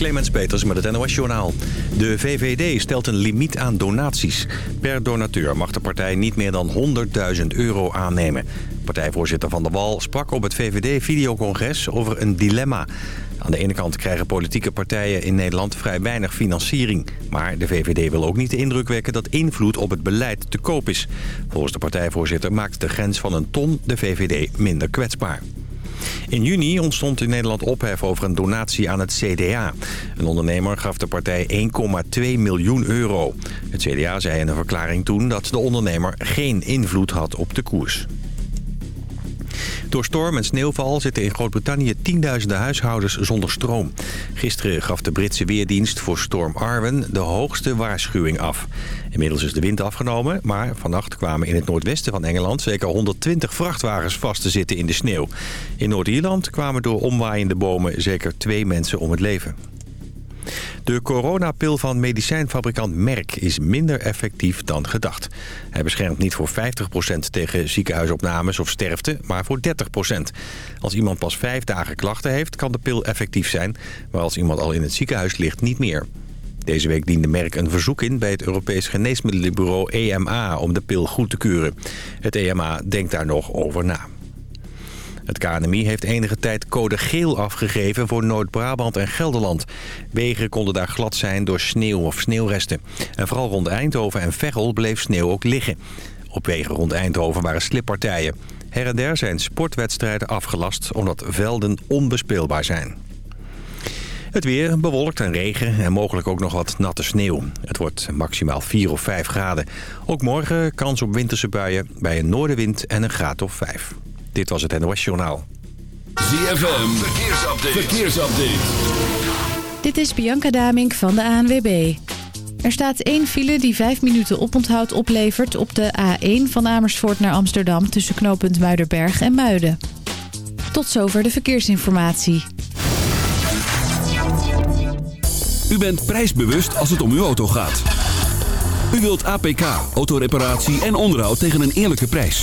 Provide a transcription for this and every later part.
Clemens Peters met het NOS Journaal. De VVD stelt een limiet aan donaties. Per donateur mag de partij niet meer dan 100.000 euro aannemen. Partijvoorzitter Van der Wal sprak op het VVD-videocongres over een dilemma. Aan de ene kant krijgen politieke partijen in Nederland vrij weinig financiering. Maar de VVD wil ook niet de indruk wekken dat invloed op het beleid te koop is. Volgens de partijvoorzitter maakt de grens van een ton de VVD minder kwetsbaar. In juni ontstond in Nederland ophef over een donatie aan het CDA. Een ondernemer gaf de partij 1,2 miljoen euro. Het CDA zei in een verklaring toen dat de ondernemer geen invloed had op de koers. Door storm en sneeuwval zitten in Groot-Brittannië tienduizenden huishoudens zonder stroom. Gisteren gaf de Britse Weerdienst voor storm Arwen de hoogste waarschuwing af. Inmiddels is de wind afgenomen, maar vannacht kwamen in het noordwesten van Engeland zeker 120 vrachtwagens vast te zitten in de sneeuw. In Noord-Ierland kwamen door omwaaiende bomen zeker twee mensen om het leven. De coronapil van medicijnfabrikant Merck is minder effectief dan gedacht. Hij beschermt niet voor 50% tegen ziekenhuisopnames of sterfte, maar voor 30%. Als iemand pas vijf dagen klachten heeft, kan de pil effectief zijn... maar als iemand al in het ziekenhuis ligt, niet meer. Deze week diende Merck een verzoek in bij het Europees Geneesmiddelenbureau EMA om de pil goed te keuren. Het EMA denkt daar nog over na. Het KNMI heeft enige tijd code geel afgegeven voor Noord-Brabant en Gelderland. Wegen konden daar glad zijn door sneeuw of sneeuwresten. En vooral rond Eindhoven en Veghel bleef sneeuw ook liggen. Op wegen rond Eindhoven waren slippartijen. Her en der zijn sportwedstrijden afgelast omdat velden onbespeelbaar zijn. Het weer bewolkt en regen en mogelijk ook nog wat natte sneeuw. Het wordt maximaal 4 of 5 graden. Ook morgen kans op winterse buien bij een noordenwind en een graad of 5. Dit was het NOS Journaal. ZFM, verkeersupdate. verkeersupdate. Dit is Bianca Damink van de ANWB. Er staat één file die 5 minuten oponthoud oplevert op de A1 van Amersfoort naar Amsterdam... tussen knooppunt Muiderberg en Muiden. Tot zover de verkeersinformatie. U bent prijsbewust als het om uw auto gaat. U wilt APK, autoreparatie en onderhoud tegen een eerlijke prijs.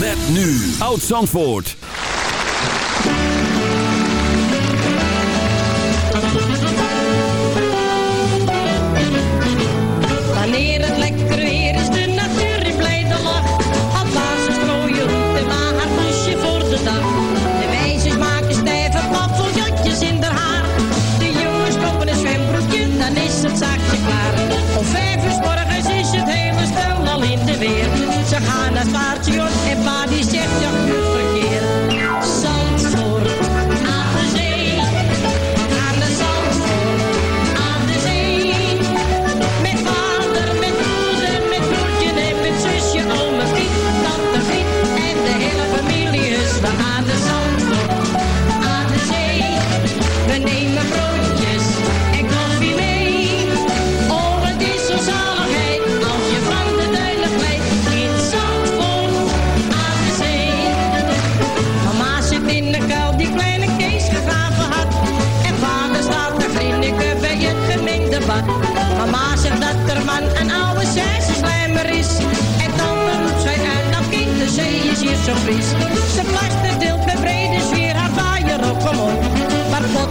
Met nu Oud Zandvoort.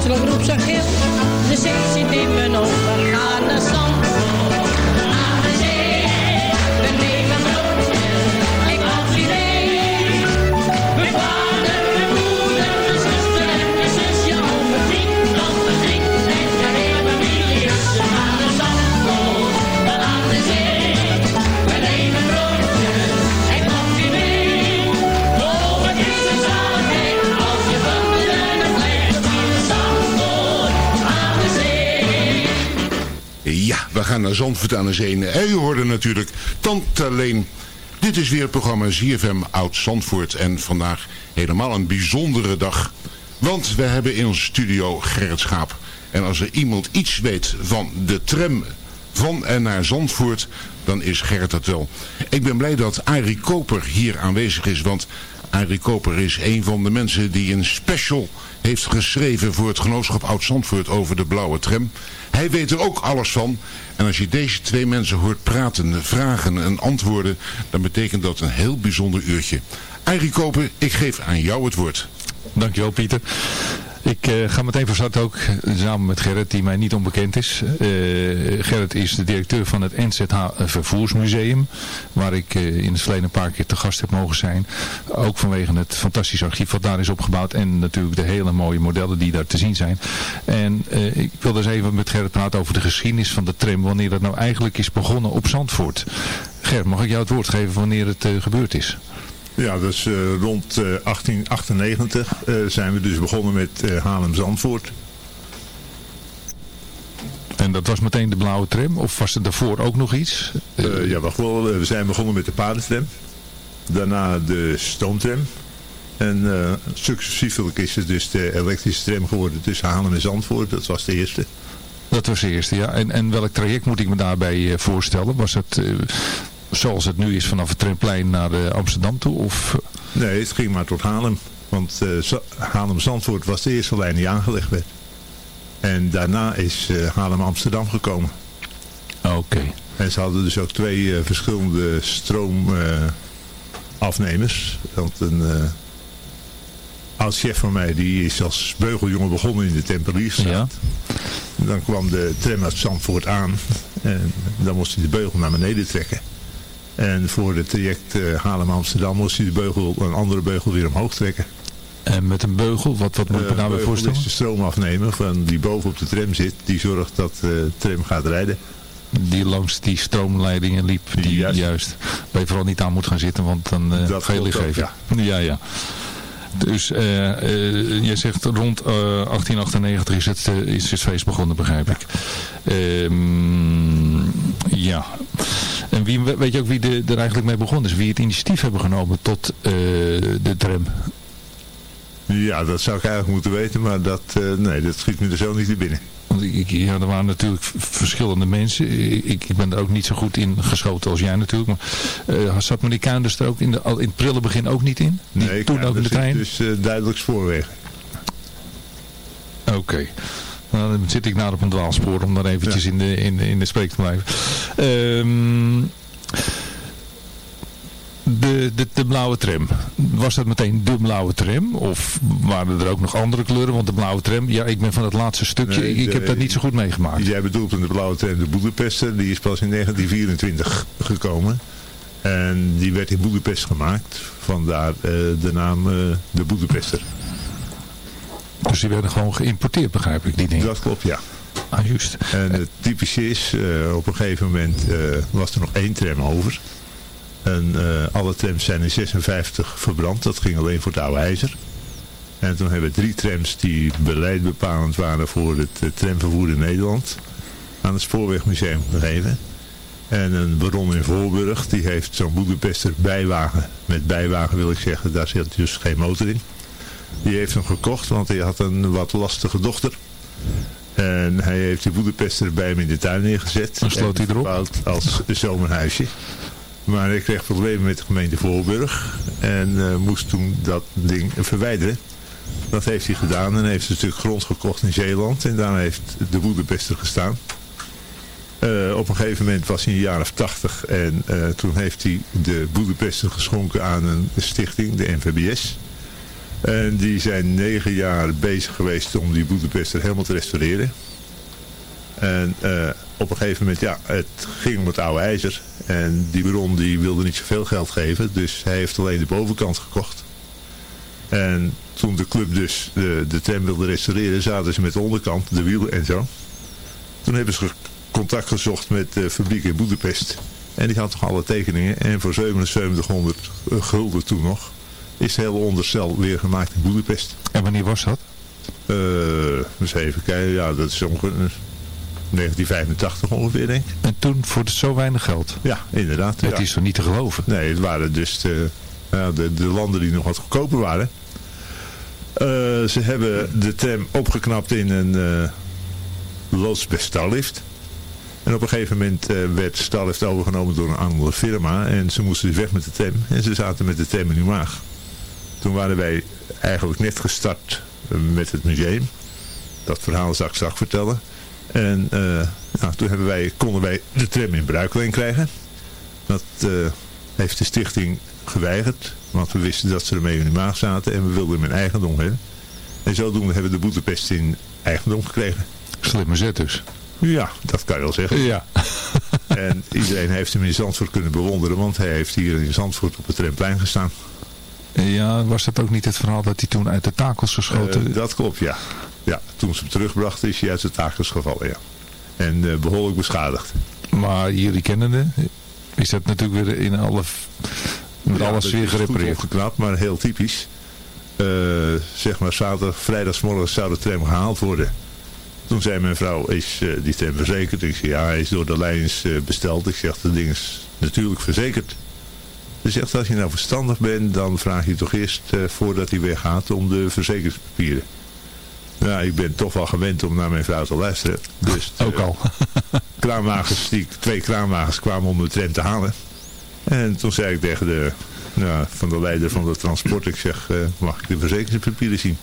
Plotseling roept ze gil, de zee zit in mijn ogen. Gaan naar Zandvoort aan de Zee. En u hoorde natuurlijk Tante Leen. Dit is weer het programma ZFM Oud Zandvoort. En vandaag helemaal een bijzondere dag. Want we hebben in onze studio Gerrit Schaap. En als er iemand iets weet van de tram van en naar Zandvoort, dan is Gerrit dat wel. Ik ben blij dat Arie Koper hier aanwezig is, want Arie Koper is een van de mensen die een special heeft geschreven voor het genootschap Oud-Zandvoort over de blauwe tram. Hij weet er ook alles van. En als je deze twee mensen hoort praten, vragen en antwoorden, dan betekent dat een heel bijzonder uurtje. Arie Koper, ik geef aan jou het woord. Dankjewel Pieter. Ik uh, ga meteen van start ook, samen met Gerrit, die mij niet onbekend is. Uh, Gerrit is de directeur van het NZH Vervoersmuseum, waar ik in het verleden een paar keer te gast heb mogen zijn. Ook vanwege het fantastische archief wat daar is opgebouwd en natuurlijk de hele mooie modellen die daar te zien zijn. En ik wil dus even met Gerrit praten over de geschiedenis van de tram, wanneer dat nou eigenlijk is begonnen op Zandvoort. Gerrit, mag ik jou het woord geven wanneer het gebeurd is? Ja, dus uh, rond uh, 1898 uh, zijn we dus begonnen met uh, Haarlem-Zandvoort. En dat was meteen de blauwe tram? Of was er daarvoor ook nog iets? ja, wacht wel. We zijn begonnen met de paardentram. Daarna de stoomtram. En successievelijk is het dus de elektrische tram geworden tussen Haarlem en Zandvoort. Dat was de eerste. Dat was de eerste, ja. En, en welk traject moet ik me daarbij voorstellen? Was het zoals het nu is vanaf het Tremplein naar uh, Amsterdam toe? Of... Nee, het ging maar tot Haarlem. Want uh, Haarlem-Zandvoort was de eerste lijn die aangelegd werd. En daarna is Haarlem-Amsterdam gekomen. Oké. Okay. En ze hadden dus ook twee verschillende stroomafnemers. want een oud chef van mij, die is als beugeljongen begonnen in de Tempelierstraat. Ja. Dan kwam de tram uit Zandvoort aan. En dan moest hij de beugel naar beneden trekken. En voor het traject uh, Haarlem-Amsterdam moest hij de beugel, een andere beugel weer omhoog trekken. En met een beugel, wat, wat moet ik me daarbij nou voorstellen? is de stroom afnemen van die boven op de tram zit. Die zorgt dat uh, de tram gaat rijden. Die langs die stroomleidingen liep. Die juist. juist waar je vooral niet aan moet gaan zitten, want dan uh, dat ga je licht geven. Ja. ja, ja. Dus uh, je zegt rond uh, 1898 is het, is feest begonnen, begrijp ik. Um, ja. En wie, weet je ook wie er eigenlijk mee begonnen is? Wie het initiatief hebben genomen tot de tram? Ja, dat zou ik eigenlijk moeten weten, maar dat, nee, dat schiet me er zo niet in binnen. Want ik, ja, er waren natuurlijk verschillende mensen. Ik, ik ben er ook niet zo goed in geschoten als jij natuurlijk. Maar uh, zat meneer Kuinders er ook in, de, al in het prille begin ook niet in? nee, toen ook in de trein? dus uh, duidelijk spoorwegen. Oké. Okay. Nou, dan zit ik naar op een dwaalspoor om daar eventjes ja. in, de, in, in de spreek te blijven. Um, de, de, de, blauwe tram. Was dat meteen de blauwe tram? Of waren er ook nog andere kleuren? Want de blauwe tram, ja, ik ben van het laatste stukje. Nee, ik heb dat niet zo goed meegemaakt. Jij bedoelt in de blauwe tram de Boedapester. Die is pas in 1924 gekomen. En die werd in Boedapest gemaakt. Vandaar uh, de naam uh, de Boedapester. Dus die werden gewoon geïmporteerd, begrijp ik, die dingen? Dat klopt, ja. Ah, juist. En het typische is, uh, op een gegeven moment was er nog één tram over. En uh, alle trams zijn in 56 verbrand. Dat ging alleen voor het oude ijzer. En toen hebben we drie trams die beleidbepalend waren voor het uh, tramvervoer in Nederland aan het Spoorwegmuseum gegeven. En een baron in Voorburg, die heeft zo'n Boedapester bijwagen. Met bijwagen wil ik zeggen, daar zit dus geen motor in. Die heeft hem gekocht, want hij had een wat lastige dochter. En hij heeft de Boedapester bij hem in de tuin neergezet. En sloot hij erop? als zomerhuisje. Maar ik kreeg problemen met de gemeente Voorburg. En uh, moest toen dat ding verwijderen. Dat heeft hij gedaan en heeft een stuk grond gekocht in Zeeland. En daar heeft de Boedapester gestaan. Uh, op een gegeven moment was hij in de jaren 80 en uh, toen heeft hij de Boedapester geschonken aan een stichting, de NVBS. En die zijn negen jaar bezig geweest om die Boedapester helemaal te restaureren. En uh, op een gegeven moment, ja, het ging om het oude ijzer. En die baron die wilde niet zoveel geld geven. Dus hij heeft alleen de bovenkant gekocht. En toen de club dus de, de tram wilde restaureren, zaten ze met de onderkant, de wielen en zo. Toen hebben ze contact gezocht met de fabriek in Boedapest. En die had nog alle tekeningen. En voor 7700 gulden toen nog, is het hele onderstel weer gemaakt in Boedapest. En wanneer was dat? Uh, eens even kijken, ja, dat is ongeveer 1985 ongeveer, denk ik. En toen voor zo weinig geld? Ja, inderdaad. Het ja. is toch niet te geloven? Nee, het waren dus de, de, de landen die nog wat goedkoper waren. Eh, ze hebben de tram opgeknapt in een uh, bij Starlift. En op een gegeven moment uh, werd Starlift overgenomen door een andere firma. En ze moesten dus weg met de tram. En ze zaten met de tram in hun maag. Toen waren wij eigenlijk net gestart met het museum. Dat verhaal zal ik straks vertellen. En nou, toen hebben wij, konden wij de tram in bruikleen krijgen. Dat heeft de stichting geweigerd. Want we wisten dat ze ermee in de maag zaten en we wilden hem in eigendom hebben. En zodoende hebben we de Boetepest in eigendom gekregen. Slimme zet dus. Ja, dat kan je wel zeggen. Ja. en iedereen heeft hem in Zandvoort kunnen bewonderen, want hij heeft hier in Zandvoort op het tremplein gestaan. Ja, was dat ook niet het verhaal dat hij toen uit de takels geschoten? Uh, dat klopt, ja. Ja, toen ze hem terugbrachten is hij uit de takels gevallen, ja. En uh, behoorlijk beschadigd. Maar jullie kennende, is dat natuurlijk weer in alle met ja, alles weer gerepareerd. geknapt, maar heel typisch. Uh, zeg maar zaterdag, vrijdagsmorgen zou de tram gehaald worden. Toen zei mijn vrouw, is uh, die tram verzekerd? Ik zei, ja, hij is door de lijns besteld. Ik zeg, dat ding is natuurlijk verzekerd. Ze zegt, als je nou verstandig bent, dan vraag je toch eerst voordat hij weggaat om de verzekeringspapieren. Ja, ik ben toch wel gewend om naar mijn vrouw te luisteren. Dus, Ook al. kraanwagens, die, twee kraanwagens kwamen om de tram te halen. En toen zei ik tegen de, nou, van de leider van de transport, ik zeg, uh, mag ik de verzekeringspapieren zien?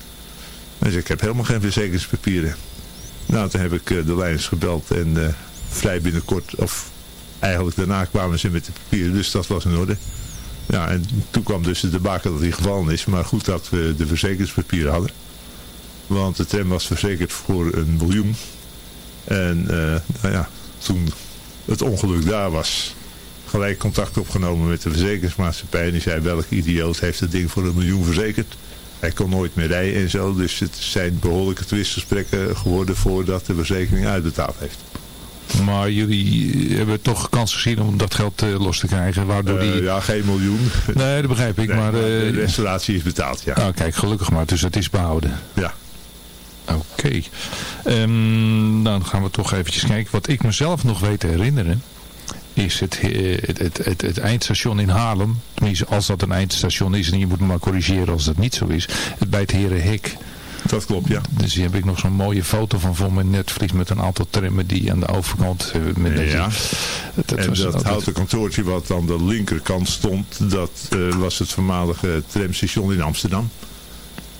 Hij zei, ik heb helemaal geen verzekeringspapieren. Nou, toen heb ik uh, de leiders gebeld en uh, vrij binnenkort, of eigenlijk daarna kwamen ze met de papieren, dus dat was in orde. Ja, en toen kwam dus de baken dat hij gevallen is, maar goed dat we de verzekeringspapieren hadden. Want de tram was verzekerd voor een miljoen. En nou ja, toen het ongeluk daar was, gelijk contact opgenomen met de verzekeringsmaatschappij. En die zei, welke idioot heeft het ding voor een miljoen verzekerd? Hij kon nooit meer rijden en zo. Dus het zijn behoorlijke twistgesprekken geworden voordat de verzekering uitbetaald heeft. Maar jullie hebben toch kans gezien om dat geld uh, los te krijgen. Waardoor die... Uh, ja, geen miljoen. Nee, dat begrijp ik. Nee, maar, uh, de restauratie is betaald, ja. Oh, kijk, gelukkig maar. Dus het is behouden. Ja. Oké. Okay. Um, dan gaan we toch eventjes kijken. Wat ik mezelf nog weet te herinneren is het, het, het, het, het eindstation in Haarlem. Tenminste, als dat een eindstation is. En je moet me maar corrigeren als dat niet zo is. Het bij het Herenhek. Dat klopt, ja. Dus hier heb ik nog zo'n mooie foto van voor mijn netvlies met een aantal trammen die aan de overkant... Met ja, dat en was dat altijd... houten kantoortje wat aan de linkerkant stond, dat uh, was het voormalige tramstation in Amsterdam.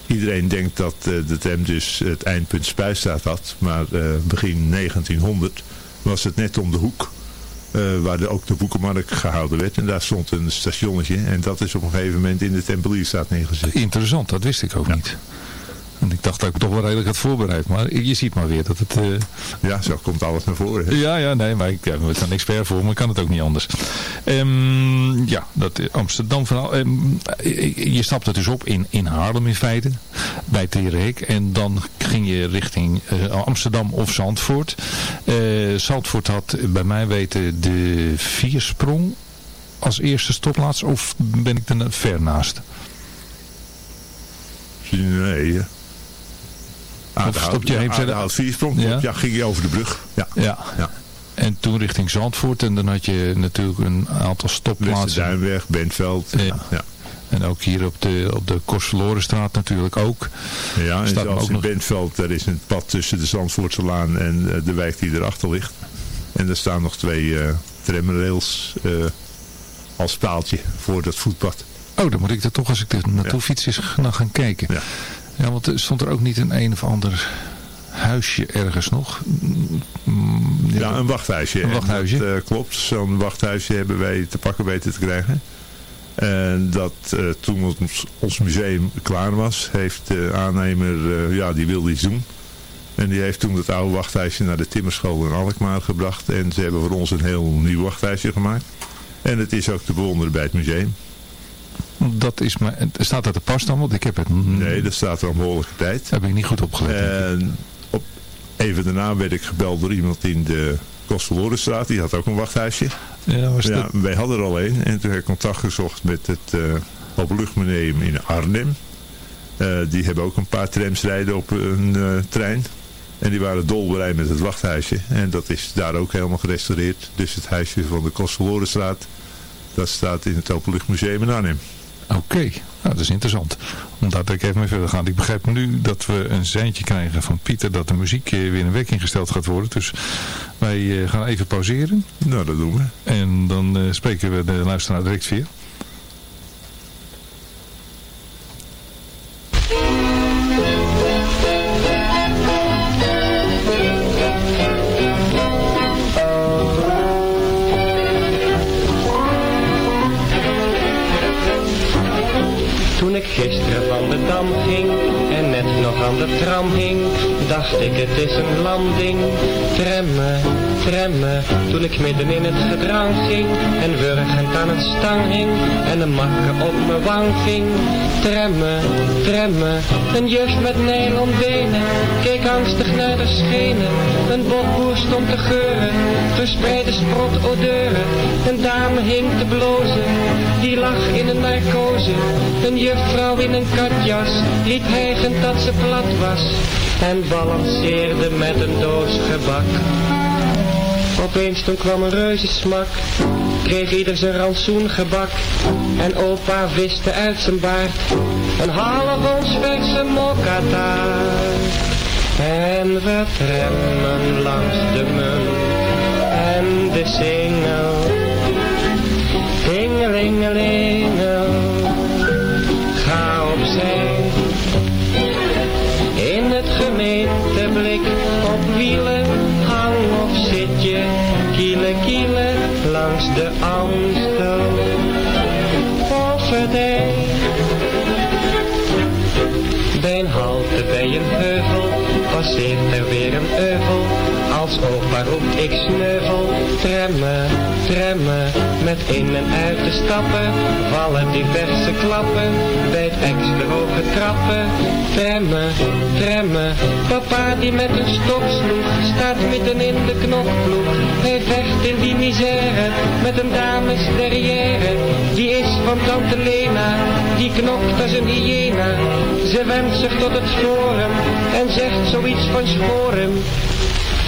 Iedereen denkt dat uh, de tram dus het eindpunt Spuistraat had, maar uh, begin 1900 was het net om de hoek. Uh, waar de, ook de boekenmarkt gehouden werd. En daar stond een stationnetje. En dat is op een gegeven moment in de Tempelierstraat neergezet. Interessant, dat wist ik ook ja. niet. En ik dacht dat ik toch wel redelijk had voorbereid. Maar je ziet maar weer dat het... Uh... Ja, zo komt alles naar voren. Hè? Ja, ja, nee, maar ik ben er een expert voor, maar ik kan het ook niet anders. Um, ja, dat Amsterdam verhaal. Um, je stapte dus op in, in Haarlem in feite, bij Terenhek. En dan ging je richting uh, Amsterdam of Zandvoort. Uh, Zandvoort had bij mij weten de viersprong als eerste stopplaats. Of ben ik er ver naast? Nee, Of stopte je? Ja, de viersprong, ja. ja, ging je over de brug. Ja. ja. ja. En toen richting Zandvoort. En dan had je natuurlijk een aantal stopplaatsen. Duinweg, Bentveld. Ja. ja. En ook hier op de, op de natuurlijk ook. Ja, en zelfs ook in nog... Bentveld, daar is een pad tussen de Zandvoortse Laan en de wijk die erachter ligt. En er staan nog twee uh, tramrails uh, als paaltje voor dat voetpad. Oh, dan moet ik er toch als ik er naartoe ja. fiets is gaan kijken. Ja. Ja, want er stond er ook niet een een of ander huisje ergens nog? Ja, ja een wachthuisje. Een wachthuisje? Dat, uh, klopt, zo'n wachthuisje hebben wij te pakken weten te krijgen. En dat uh, toen ons, ons museum klaar was, heeft de aannemer, uh, ja, die wilde iets doen. En die heeft toen het oude wachthuisje naar de timmerschool in Alkmaar gebracht. En ze hebben voor ons een heel nieuw wachthuisje gemaakt. En het is ook te bewonderen bij het museum. Dat is maar, staat dat er pas dan? Want ik heb het... Nee, dat staat er een behoorlijke tijd. Daar heb ik niet goed opgelet. En op, even daarna werd ik gebeld door iemand in de Kostverlorenstraat. Die had ook een wachthuisje. Ja, was ja, wij hadden er al een. En toen heb ik contact gezocht met het uh, Openluchtmuseum in Arnhem. Uh, die hebben ook een paar trams rijden op een uh, trein. En die waren dolblij met het wachthuisje. En dat is daar ook helemaal gerestaureerd. Dus het huisje van de Kostverlorenstraat dat staat in het Openluchtmuseum in Arnhem. Oké, nou, dat is interessant. Omdat ik even mee verder ga. Ik begrijp nu dat we een seintje krijgen van Pieter dat de muziek eh, weer in werking gesteld gaat worden. Dus wij eh, gaan even pauzeren. Nou, dat doen we. En dan eh, spreken we de luisteraar direct weer. Het stang hing en een makke op mijn wang ging. Tremmen, tremmen, een juf met nylon benen, keek angstig naar de schenen. Een bokboer stond te geuren, verspreide sprot odeuren. Een dame hing te blozen, die lag in een narcose. Een juffrouw in een katjas, liep hijgend dat ze plat was. En balanceerde met een doos gebak. Opeens toen kwam een reuzensmak, kreeg ieder zijn rantsoen gebak. En opa viste uit zijn baard, een half ons verse mokkataart. En we tremmen langs de munt en de singel. Tingelingelingel, langs de Amstel. Kofferdijk. Bij een halte bij een heuvel, passeert er weer een euvel. Als opa roept ik sneuvel, tremmen, tremmen. Met in en uit te stappen, vallen diverse klappen. Bij het extra hoge trappen, tremmen, tremmen. Papa die met een stok sloeg, staat midden in de knokploeg. Hij vecht in die misère, met een dames derrière. Die is van tante Lena, die knokt als een hyena. Ze wendt zich tot het forum en zegt zoiets van sporen.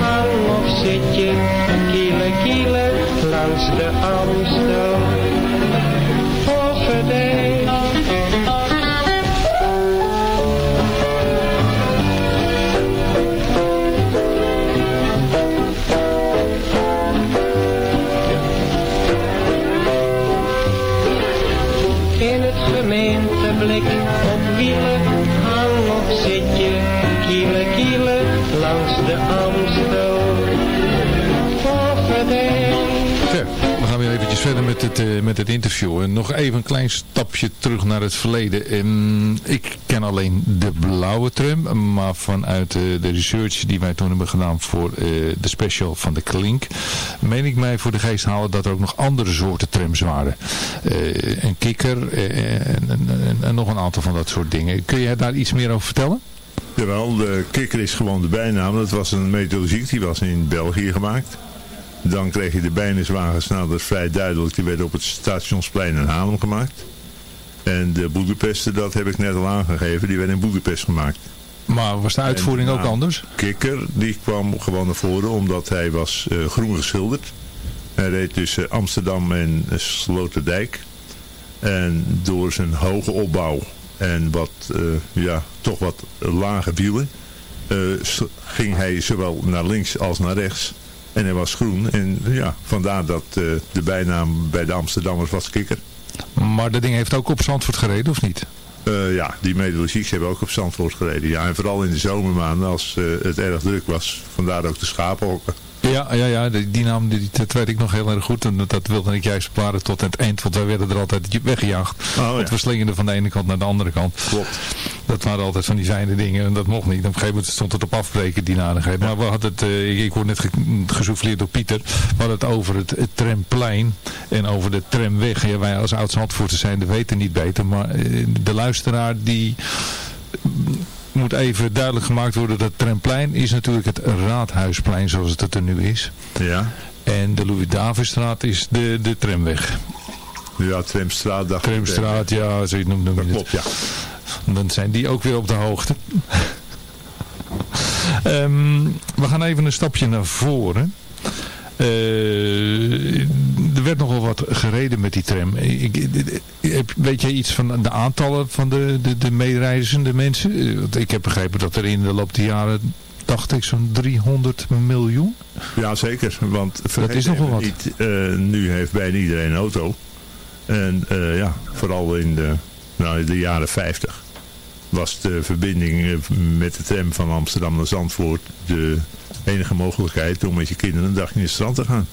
Hang of zit je, kielen kielen langs de Amstel. Verder met het, eh, met het interview. En nog even een klein stapje terug naar het verleden. En ik ken alleen de blauwe tram, maar vanuit eh, de research die wij toen hebben gedaan voor eh, de special van de Klink, meen ik mij voor de geest halen dat er ook nog andere soorten trams waren. Een kikker en, en, nog een aantal van dat soort dingen. Kun jij daar iets meer over vertellen? Jawel, de kikker is gewoon de bijnaam. Dat was een methodologiek, die was in België gemaakt. Dan kreeg je de bijniswagens, nou dat is vrij duidelijk, die werden op het stationsplein in Haarlem gemaakt. En de Boedapesten, dat heb ik net al aangegeven, die werden in Boedapest gemaakt. Maar was de uitvoering En, ook nou, anders? Kikker, die kwam gewoon naar voren omdat hij was eh, groen geschilderd. Hij reed tussen Amsterdam en eh, Sloterdijk. En door zijn hoge opbouw en wat, eh, ja, toch wat lage wielen, ging hij zowel naar links als naar rechts. En hij was groen. En ja, vandaar dat eh, de bijnaam bij de Amsterdammers was Kikker. Maar dat ding heeft ook op Zandvoort gereden, of niet? Eh, ja, die metallurgieks hebben ook op Zandvoort gereden. Ja, en vooral in de zomermaanden als eh, het erg druk was. Vandaar ook de schapenhokken. Ja, ja, ja die, die naam die, dat weet ik nog heel erg goed. En dat, dat wilde ik juist bewaren tot het eind. Want wij werden er altijd weggejaagd. Oh, want ja. we slingerden van de ene kant naar de andere kant. Klopt. Dat waren altijd van die fijne dingen en dat mocht niet. Op een gegeven moment stond het op afbreken, die nadigheid. Maar we hadden het, eh, ik, ik word net ge gesouffleerd door Pieter. We hadden het over het, het tramplein en over de tramweg. Ja, wij als oud-Zandvoorters zijn de weten niet beter. Maar eh, de luisteraar die moet even duidelijk gemaakt worden dat het tramplein is natuurlijk het Raadhuisplein zoals het er nu is. Ja. En de Louis-Davidstraat is de, de tramweg. Ja, Tramstraat. dacht ik. Tramstraat, ja, zo noem, noem Dat klopt, ja. Dan zijn die ook weer op de hoogte. Ehm, we gaan even een stapje naar voren. Eh, er werd nogal wat gereden met die tram. Ik, weet jij iets van de aantallen van de, de, de meereizende mensen? Eh, Want ik heb begrepen dat er in de loop der jaren, dacht ik, zo'n 300 miljoen. Ja, zeker. Want vergeet is nogal wat. Niet, eh, nu heeft bijna iedereen een auto. En ja, vooral in de, nou, in de jaren 50 was de verbinding eh, met de tram van Amsterdam naar Zandvoort de enige mogelijkheid om met je kinderen een dagje in het strand te gaan.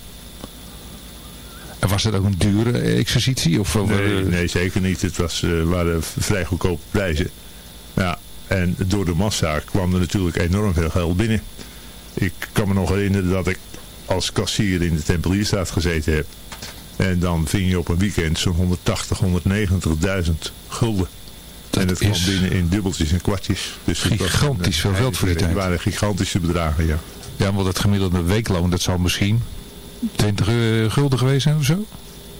En was dat ook een dure exercitie? Of, of, Nee, eh, nee zeker niet. Het was, eh, waren vrij goedkope prijzen. Ja, en door de massa kwam er natuurlijk enorm veel geld binnen. Ik kan me nog herinneren dat ik als kassier in de Tempelierstraat gezeten heb. En dan ving je op een weekend zo'n 180, 190.000 gulden. Dat en het kwam binnen in dubbeltjes en kwartjes. Dus het gigantisch veel geld voor die Het tijd. waren gigantische bedragen, ja. Ja, want het gemiddelde weekloon, dat zal misschien 20 eh, gulden geweest zijn of zo?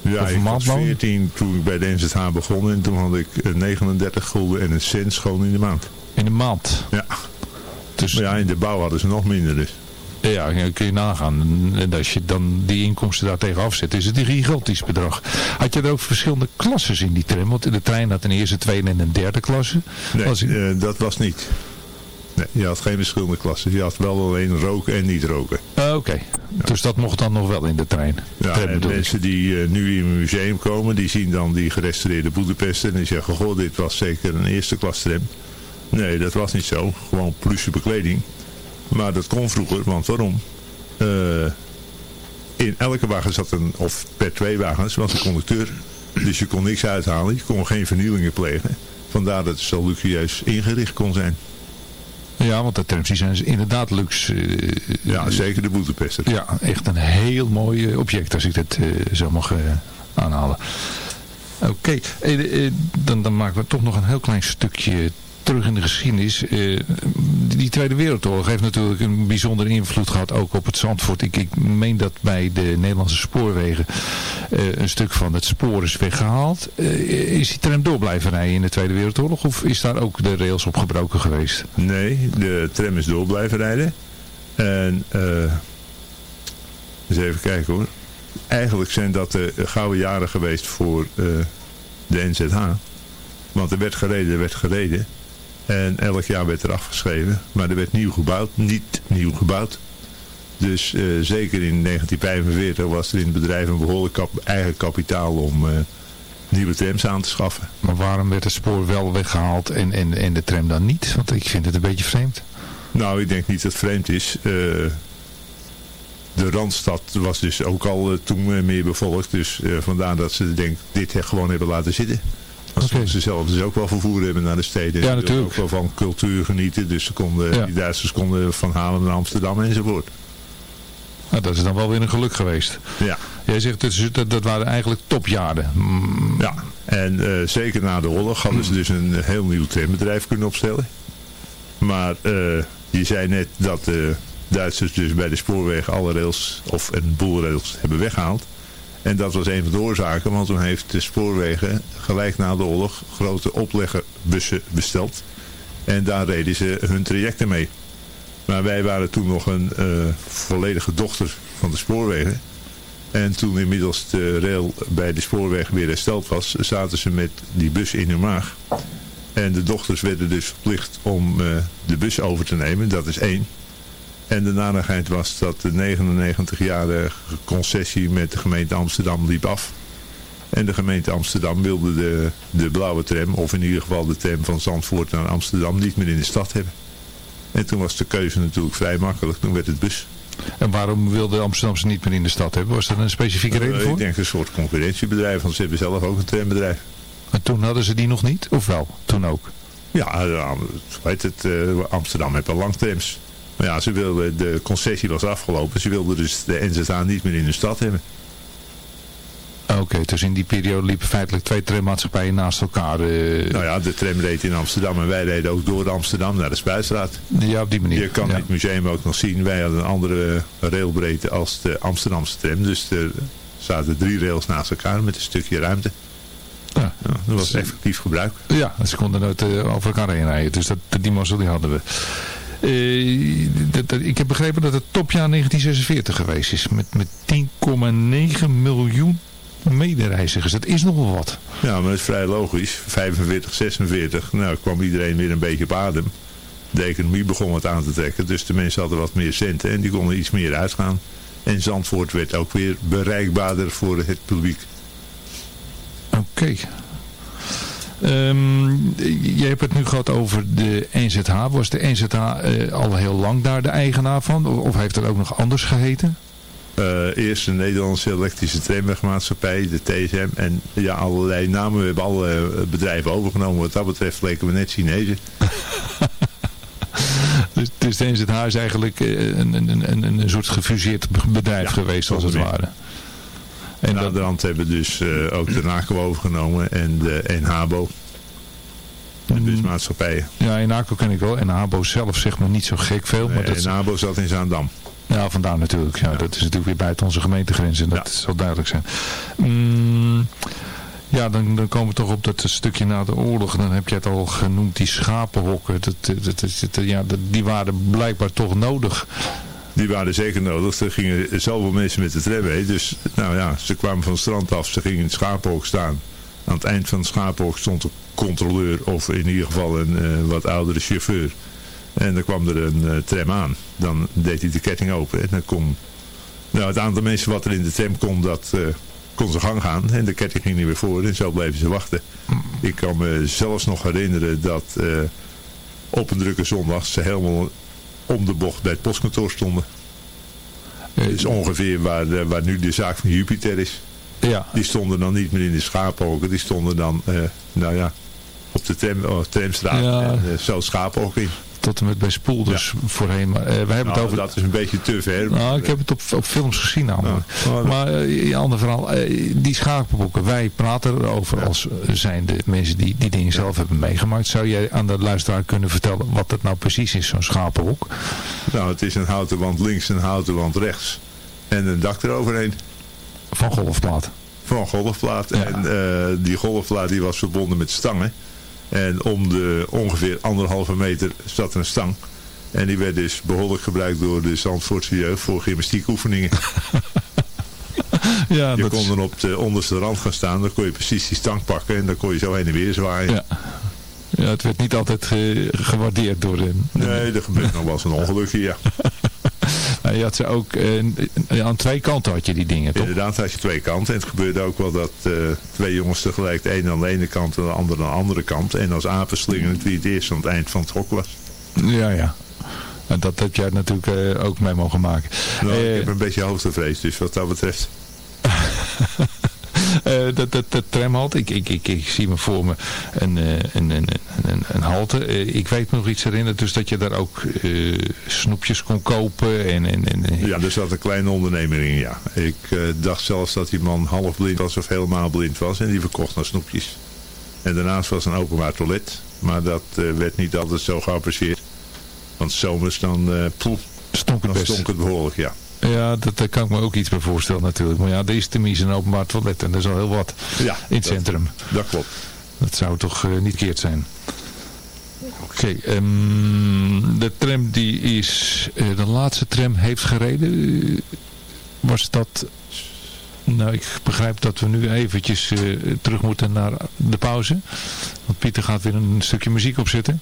Ja, Of ik was maandloon? 14 toen ik bij de NZH begon. En toen had ik eh, 39 gulden en een cent schoon in de maand. In een maand. Ja. Dus Maar ja, in de bouw hadden ze nog minder dus. Ja, kun je nagaan. En als je dan die inkomsten daar tegen afzet, is het een gigantisch bedrag. Had je er ook verschillende klasses in die tram? Want de trein had een eerste, tweede en een derde klasse. Nee, Was eh, dat was niet. Nee, je had geen verschillende klassen. Je had wel alleen roken en niet roken. Ah, Oké, dus dat mocht dan nog wel in de trein. Ja, en ik. mensen die eh, nu in een museum komen, die zien dan die gerestaureerde Boedapest en die zeggen, goh, dit was zeker een eerste klas tram. Nee, dat was niet zo. Gewoon pluche bekleding. Maar dat kon vroeger, want waarom? Eh, in elke wagen zat een, of per twee wagens, was een conducteur. Dus je kon niks uithalen, je kon geen vernielingen plegen. Vandaar dat het zo luxueus ingericht kon zijn. Ja, want de trams die zijn inderdaad luxe. eh, Ja, zeker de Boedapester. Ja, echt een heel mooi eh, object als ik dat eh, zo mag aanhalen. Oké, dan, dan maken we toch nog een heel klein stukje terug in de geschiedenis. Die Tweede Wereldoorlog heeft natuurlijk een bijzondere invloed gehad ook op het Zandvoort. Ik, ik meen dat bij de Nederlandse spoorwegen eh, een stuk van het spoor is weggehaald. Eh, is die tram door blijven rijden in de Tweede Wereldoorlog of is daar ook de rails op gebroken geweest? Nee, de tram is door blijven rijden. En eh eens even kijken hoor. Eigenlijk zijn dat de gouden jaren geweest voor de NZH. Want er werd gereden, er werd gereden. En elk jaar werd er afgeschreven. Maar er werd nieuw gebouwd, niet nieuw gebouwd. Dus eh, zeker in 1945 was er in het bedrijf een behoorlijk kap- eigen kapitaal om eh, nieuwe trams aan te schaffen. Maar waarom werd het spoor wel weggehaald en, en, en de tram dan niet? Want ik vind het een beetje vreemd. Nou, ik denk niet dat het vreemd is. Eh, de Randstad was dus ook al toen meer bevolkt. Dus vandaar dat ze denk, dit gewoon hebben laten zitten. Als Oké. ze zelf dus ook wel vervoer hebben naar de steden. Ja, natuurlijk. ook wel van cultuur genieten. Dus ze konden, Ja. die Duitsers konden van Haarlem naar Amsterdam enzovoort. Nou, dat is dan wel weer een geluk geweest. Ja, Jij zegt dus, dat, dat waren eigenlijk topjaren. Mm, ja. en eh, zeker na de oorlog hadden ze dus een heel nieuw trambedrijf kunnen opstellen. Maar eh, je zei net dat de Duitsers dus bij de spoorwegen alle rails of een boel rails hebben weggehaald. En dat was een van de oorzaken, want toen heeft de spoorwegen gelijk na de oorlog grote opleggerbussen besteld. En daar reden ze hun trajecten mee. Maar wij waren toen nog een eh, volledige dochter van de spoorwegen. En toen inmiddels de rail bij de spoorweg weer hersteld was, zaten ze met die bus in hun maag. En de dochters werden dus verplicht om eh, de bus over te nemen, dat is één. En de narigheid was dat de 99-jarige concessie met de gemeente Amsterdam liep af. En de gemeente Amsterdam wilde de, de blauwe tram, of in ieder geval de tram van Zandvoort naar Amsterdam, niet meer in de stad hebben. En toen was de keuze natuurlijk vrij makkelijk, toen werd het bus. En waarom wilde Amsterdamse niet meer in de stad hebben? Was er een specifieke reden Eh, voor? Ik denk een soort concurrentiebedrijf, want ze hebben zelf ook een trambedrijf. Maar toen hadden ze die nog niet? Of wel? Toen ook? Ja, weet het, uh, Amsterdam heeft al lang trams. Maar ja, ze wilden, de concessie was afgelopen. Ze wilden dus de NZA niet meer in de stad hebben. Oké, dus in die periode liepen feitelijk twee trammaatschappijen naast elkaar. Uh... Nou ja, de tram reed in Amsterdam en wij reden ook door Amsterdam naar de Spuistraat. Ja, op die manier. Je kan ja. het museum ook nog zien, wij hadden een andere railbreedte als de Amsterdamse tram. Dus er zaten drie rails naast elkaar met een stukje ruimte. Ja, ja dat was effectief gebruik. Ja, ze konden nooit uh, over elkaar heen rijden. Dus dat, die mazzel die hadden we. Dat, dat, ik heb begrepen dat het topjaar 1946 geweest is. Met, met 10,9 miljoen medereizigers. Dat is nogal wat. Ja, maar dat is vrij logisch. 45, 46. Nou, kwam iedereen weer een beetje op adem. De economie begon wat aan te trekken. Dus de mensen hadden wat meer centen. En die konden iets meer uitgaan. En Zandvoort werd ook weer bereikbaarder voor het publiek. Oké. Okay. Um, je hebt het nu gehad over de NZH. Was de NZH uh, al heel lang daar de eigenaar van? Of, heeft het ook nog anders geheten? Uh, eerst de Nederlandse elektrische tramwegmaatschappij, de TSM. En ja, allerlei namen. We hebben alle bedrijven overgenomen. Wat dat betreft leken we net Chinezen. dus, dus de NZH is eigenlijk een, een, een, een soort gefuseerd bedrijf ja, geweest als het ware. En nou, de rand hebben dus uh, ook de NACO overgenomen en de NHABO. De busmaatschappijen. Ja, NACO ken ik wel. En NHABO zelf zegt me niet zo gek veel. Nee, maar dat NHABO zat in Zaandam. Ja, vandaar natuurlijk. Ja, ja. Dat is natuurlijk weer buiten onze gemeentegrenzen. Dat ja. zal duidelijk zijn. Mm, ja, dan, dan komen we toch op dat stukje na de oorlog. Dan heb je het al genoemd, die schapenhokken. Dat, dat, dat, dat, ja, die waren blijkbaar toch nodig. Die waren zeker nodig. Er gingen zoveel mensen met de tram heen. Dus nou ja, ze kwamen van het strand af. Ze gingen in het schapenhok staan. Aan het eind van het schapenhok stond een controleur. Of in ieder geval een uh, wat oudere chauffeur. En dan kwam er een uh, tram aan. Dan deed hij de ketting open. En dan kon nou, het aantal mensen wat er in de tram kon, dat uh, kon zijn gang gaan. En de ketting ging niet weer voor. En zo bleven ze wachten. Ik kan me zelfs nog herinneren dat op een drukke zondag ze helemaal om de bocht bij het postkantoor stonden. Dat is ongeveer waar, waar nu de zaak van Jupiter is. Ja. Die stonden dan niet meer in de schapenhokken. Die stonden dan, nou ja, op de tram, oh, tramstraat. Ja. En zo in tot en met bij Spoelders ja. voorheen. Maar, uh, wij hebben nou, het over... dat is een beetje te ver. Nou, ik heb het op, op films gezien namelijk. Ja. Oh, maar uh, ander verhaal, uh, die schapenboeken, wij praten erover ja. als zijn de mensen die die dingen zelf hebben meegemaakt. Zou jij aan de luisteraar kunnen vertellen wat het nou precies is, zo'n schapenboek? Nou, het is een houten wand links en een houten wand rechts. En een dak eroverheen. Van golfplaat. Van golfplaat. En die golfplaat die was verbonden met stangen. En om de ongeveer anderhalve meter zat er een stang. En die werd dus behoorlijk gebruikt door de Zandvoortse jeugd voor gymnastiekoefeningen. ja, je kon is... dan op de onderste rand gaan staan. Dan kon je precies die stang pakken. En dan kon je zo heen en weer zwaaien. Ja. Ja, het werd niet altijd ge gewaardeerd door de... Nee, er gebeurt nog wel eens een ongelukje, ja. Nou, je had ze ook, uh, aan twee kanten had je die dingen, toch? Inderdaad had je twee kanten. En het gebeurde ook wel dat uh, twee jongens tegelijk, de een aan de ene kant en de ander aan de andere kant. En als apenslingend wie het eerst aan het eind van het hok was. Ja, ja. En dat heb jij natuurlijk uh, ook mee mogen maken. Nou, ik heb een beetje hoogtevrees, dus wat dat betreft... Uh, dat, dat, dat tramhalte, ik, ik, ik, ik zie me voor me een, een, een, een, een halte. Uh, ik weet me nog iets herinneren, dus dat je daar ook uh, snoepjes kon kopen. En, en, en, ja, er zat een kleine ondernemer in, ja. Ik dacht zelfs dat die man half blind was of helemaal blind was en die verkocht naar snoepjes. En daarnaast was een openbaar toilet, maar dat werd niet altijd zo geapprecieerd. Want zomers dan, poef, stonk het, dan stonk het behoorlijk, ja. Ja, dat, daar kan ik me ook iets bij voorstellen natuurlijk. Maar ja, deze tenminste een openbaar toilet en dat is al heel wat ja, in het dat, centrum. Dat klopt. Dat zou toch uh, niet keerd zijn. Oké, okay, um, de tram die is, uh, de laatste tram heeft gereden. Uh, was dat, nou ik begrijp dat we nu eventjes terug moeten naar de pauze. Want Pieter gaat weer een stukje muziek opzetten.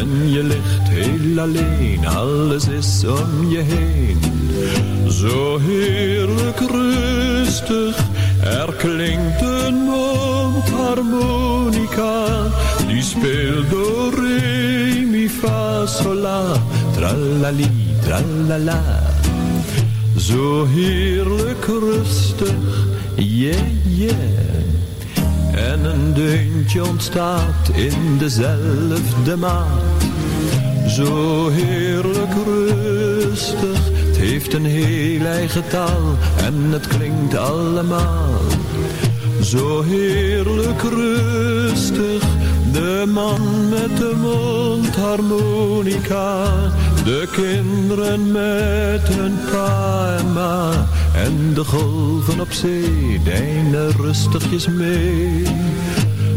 En je ligt heel alleen, alles is om je heen. Zo heerlijk rustig, er klinkt een mondharmonica. Die speelt door re, mi, fa, sol, la, tralali, tralala. Zo heerlijk rustig, yeah, yeah. En een deuntje ontstaat in dezelfde maat. Zo heerlijk rustig, het heeft een heel eigen taal en het klinkt allemaal. Zo heerlijk rustig, de man met de mondharmonica. De kinderen met hun pa en de golven op zee deinen rustigjes mee.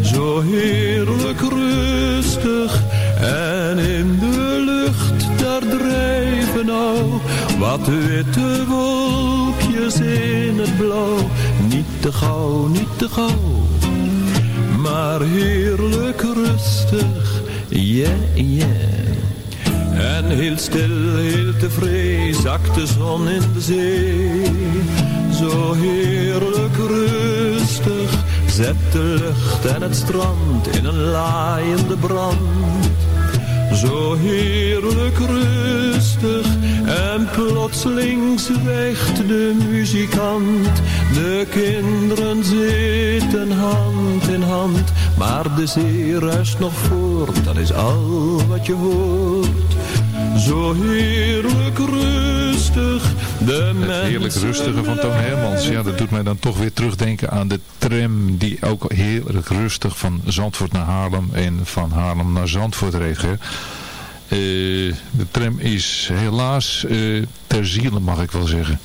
Zo heerlijk rustig en in de lucht daar drijven nou wat witte wolkjes in het blauw. Niet te gauw, niet te gauw, maar heerlijk rustig, yeah, yeah. En heel stil, heel tevreden, zakt de zon in de zee. Zo heerlijk rustig, zet de lucht en het strand in een laaiende brand. Zo heerlijk rustig en plotseling zwijgt de muzikant. De kinderen zitten hand in hand, maar de zee ruist nog voort, dat is al wat je hoort. Zo heerlijk rustig, de Het heerlijk rustige van Toon Hermans. Ja, dat doet mij dan toch weer terugdenken aan de tram die ook heerlijk rustig van Zandvoort naar Haarlem en van Haarlem naar Zandvoort reed. hè. Eh, de tram is helaas eh, ter ziele, mag ik wel zeggen.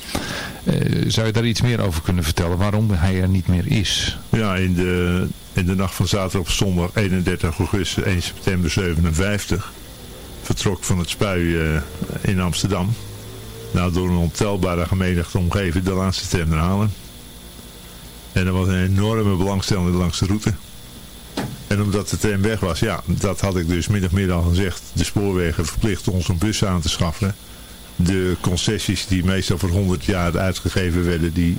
Eh, zou je daar iets meer over kunnen vertellen? Waarom hij er niet meer is? Ja, in de, in de nacht van zaterdag op zondag 31 augustus 1 september 57 vertrok van het spui eh, in Amsterdam. Nou, door een ontelbare gemenigte omgeven de laatste Haarlem. En er was een enorme belangstelling langs de route. En omdat de tram weg was, ja, dat had ik dus meer al gezegd. De spoorwegen verplichten ons een bus aan te schaffen. De concessies die meestal voor 100 jaar uitgegeven werden, die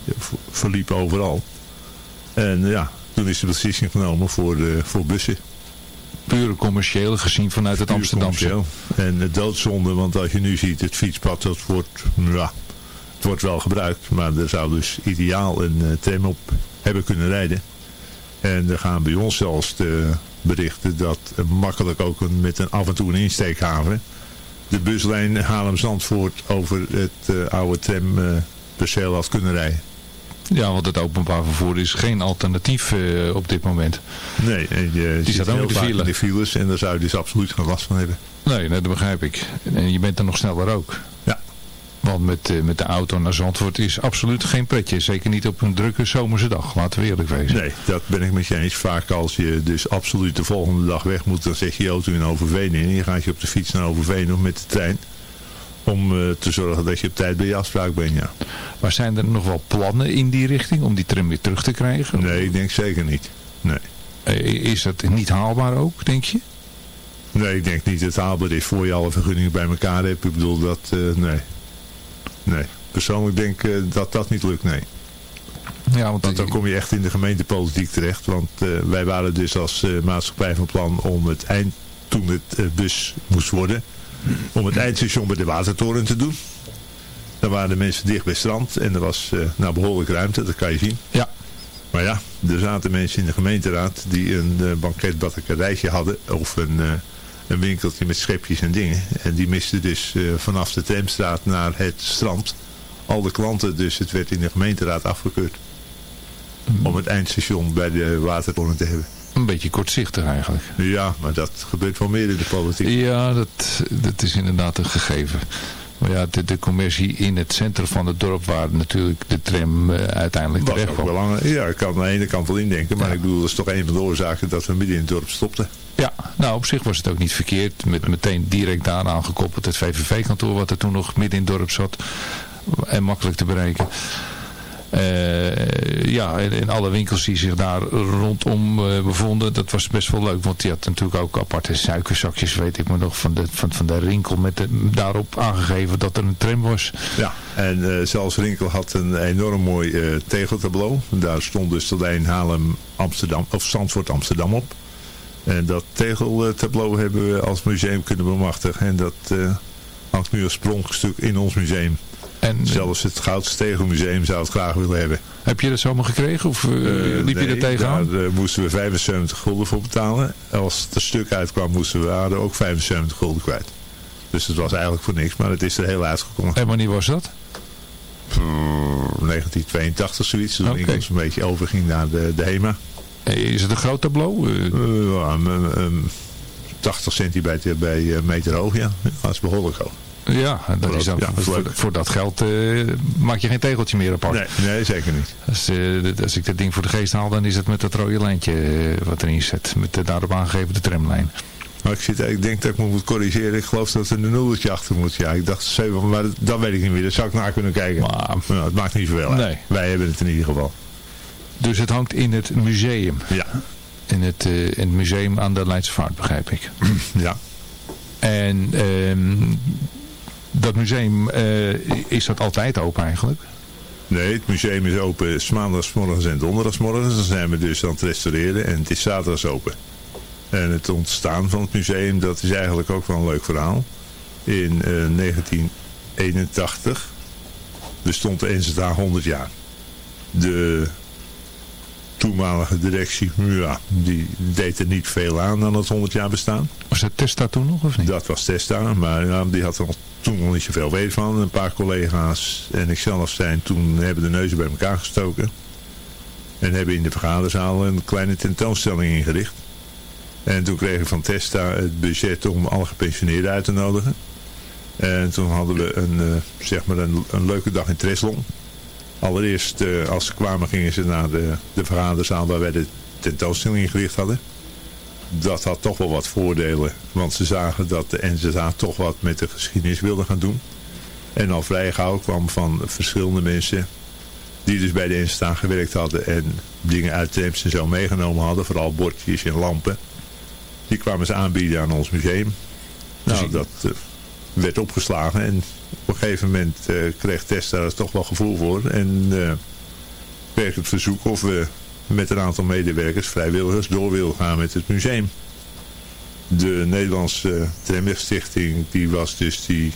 verliepen overal. En ja, toen is de beslissing genomen voor, de, voor bussen. Puur commercieel gezien vanuit het Puur Amsterdamse. commercieel. En het doodzonde, want als je nu ziet, het fietspad, dat wordt, ja, het wordt wel gebruikt. Maar er zou dus ideaal een eh, tram op hebben kunnen rijden. En er gaan bij ons zelfs de berichten dat eh, makkelijk ook een, met een af en toe een insteekhaven. De buslijn Haarlem-Zandvoort over het eh, oude tramperceel had kunnen rijden. Ja, want het openbaar vervoer is geen alternatief eh, op dit moment. Nee, en je Die staat ook in de file. in de files en daar zou je dus absoluut geen last van hebben. Nee, nee, dat begrijp ik. En je bent er nog sneller ook. Ja. Want met, eh, met de auto naar Zandvoort is absoluut geen pretje. Zeker niet op een drukke zomerse dag, laten we eerlijk wezen. Nee, dat ben ik met je eens. Vaak als je dus absoluut de volgende dag weg moet, dan je je auto in Overveen in. En je gaat je op de fiets naar Overveen of met de trein. Om eh, te zorgen dat je op tijd bij je afspraak bent, ja. Maar zijn er nog wel plannen in die richting om die tram weer terug te krijgen? Nee, ik denk zeker niet. Nee. Eh, Is dat niet haalbaar ook, denk je? Nee, ik denk niet dat het haalbaar is voor je alle vergunningen bij elkaar hebt. Ik bedoel dat, eh, nee. Nee. Persoonlijk denk ik dat dat niet lukt, nee. Ja, want, Want dan kom je echt in de gemeentepolitiek terecht. Want wij waren dus als maatschappij van plan om het eind, toen het bus moest worden, om het eindstation bij de Watertoren te doen. Daar waren de mensen dicht bij het strand en er was eh, nou behoorlijk ruimte, dat kan je zien. Ja. Maar ja, er zaten mensen in de gemeenteraad die een uh, banketbatterijtje hadden of een, eh, een winkeltje met schepjes en dingen. En die misten dus eh, vanaf de tramstraat naar het strand al de klanten, dus het werd in de gemeenteraad afgekeurd. Om het eindstation bij de watertoren te hebben. Een beetje kortzichtig eigenlijk. Ja, maar dat gebeurt wel meer in de politiek. Ja, dat, dat is inderdaad een gegeven. Maar ja, de, de commercie in het centrum van het dorp waar natuurlijk de tram eh, uiteindelijk was terecht ook kwam. belangrijk. Ja, ik kan aan de ene kant wel indenken, maar Ja. ik bedoel, dat is toch een van de oorzaken dat we midden in het dorp stopten. Ja, nou op zich was het ook niet verkeerd. Met meteen direct daaraan gekoppeld het VVV-kantoor wat er toen nog midden in het dorp zat. En makkelijk te bereiken. Eh, ja, en alle winkels die zich daar rondom eh, bevonden, dat was best wel leuk. Want die had natuurlijk ook aparte suikerzakjes, weet ik maar nog, van de, van, van de Rinkel. Met daarop aangegeven dat er een tram was. Ja, en eh, zelfs Rinkel had een enorm mooi tegeltableau. Daar stond dus alleen Haarlem Amsterdam, of Zandvoort Amsterdam op. En dat tegeltableau hebben we als museum kunnen bemachtigen. En dat hangt nu als pronkstuk in ons museum. En eh, Zelfs het Goudse Tegelmuseum zou het graag willen hebben. heb je dat zomaar gekregen of eh, liep je er tegenaan? Daar eh, moesten we 75 gulden voor betalen. Als het stuk uitkwam moesten we daar ook 75 gulden kwijt. Dus het was eigenlijk voor niks, maar het is er heel uitgekomen. En wanneer was dat? 1982 zoiets, toen Oké. ik ons een beetje overging naar de, de HEMA. Eh, Is het een groot tableau? Eh, Eh, een 80 centimeter bij eh, meter hoog, ja. Dat is behoorlijk hoog. Ja, dat is dan, Ja, voor, voor dat geld eh, maak je geen tegeltje meer apart. Nee, nee, zeker niet. Als, eh, als ik dat ding voor de geest haal, dan is het met dat rode lijntje eh, wat erin zit. Met de daarop aangegeven de tramlijn. Maar ik, zit, ik denk dat ik me moet corrigeren. Ik geloof dat er een nullertje achter moet. Ja, ik dacht 7, maar dat, dat weet ik niet meer. Dat zou ik naar kunnen kijken. Maar, Nou, het maakt niet zoveel uit. Nee. Wij hebben het in ieder geval. dus het hangt in het museum. Ja. In het, in het museum aan de Leidse Vaart, begrijp ik. Ja. En ehm, dat museum, eh, is dat altijd open eigenlijk? Nee, het museum is open 's maandagsmorgens en donderdagsmorgens. Dan zijn we dus aan het restaureren en het is zaterdags open. En het ontstaan van het museum, dat is eigenlijk ook wel een leuk verhaal. In eh, 1981 bestond de NZH 100 jaar. De toenmalige directie, ja, die deed er niet veel aan aan het 100 jaar bestaan. Was dat Testa toen nog of niet? Dat was Testa, maar ja, die had er toen nog niet zoveel weet van. Een paar collega's en ikzelf zijn toen hebben de neuzen bij elkaar gestoken. En hebben in de vergaderzaal een kleine tentoonstelling ingericht. En toen kregen we van Testa het budget om alle gepensioneerden uit te nodigen. En toen hadden we een, eh, zeg maar een, leuke dag in Treslong. Allereerst, eh, als ze kwamen, gingen ze naar de, de vergaderzaal waar wij de tentoonstelling ingericht hadden dat had toch wel wat voordelen. Want ze zagen dat de NZH toch wat met de geschiedenis wilde gaan doen. En al vrij gauw kwam van verschillende mensen die dus bij de NZH gewerkt hadden en dingen uit trams en zo meegenomen hadden. Vooral bordjes en lampen. Die kwamen ze aanbieden aan ons museum. Nou, dat eh, werd opgeslagen en op een gegeven moment eh, kreeg Testa er toch wel gevoel voor. En eh kreeg het verzoek of we met een aantal medewerkers, vrijwilligers, door wilden gaan met het museum. De Nederlandse uh, Tramwegstichting, die was dus die,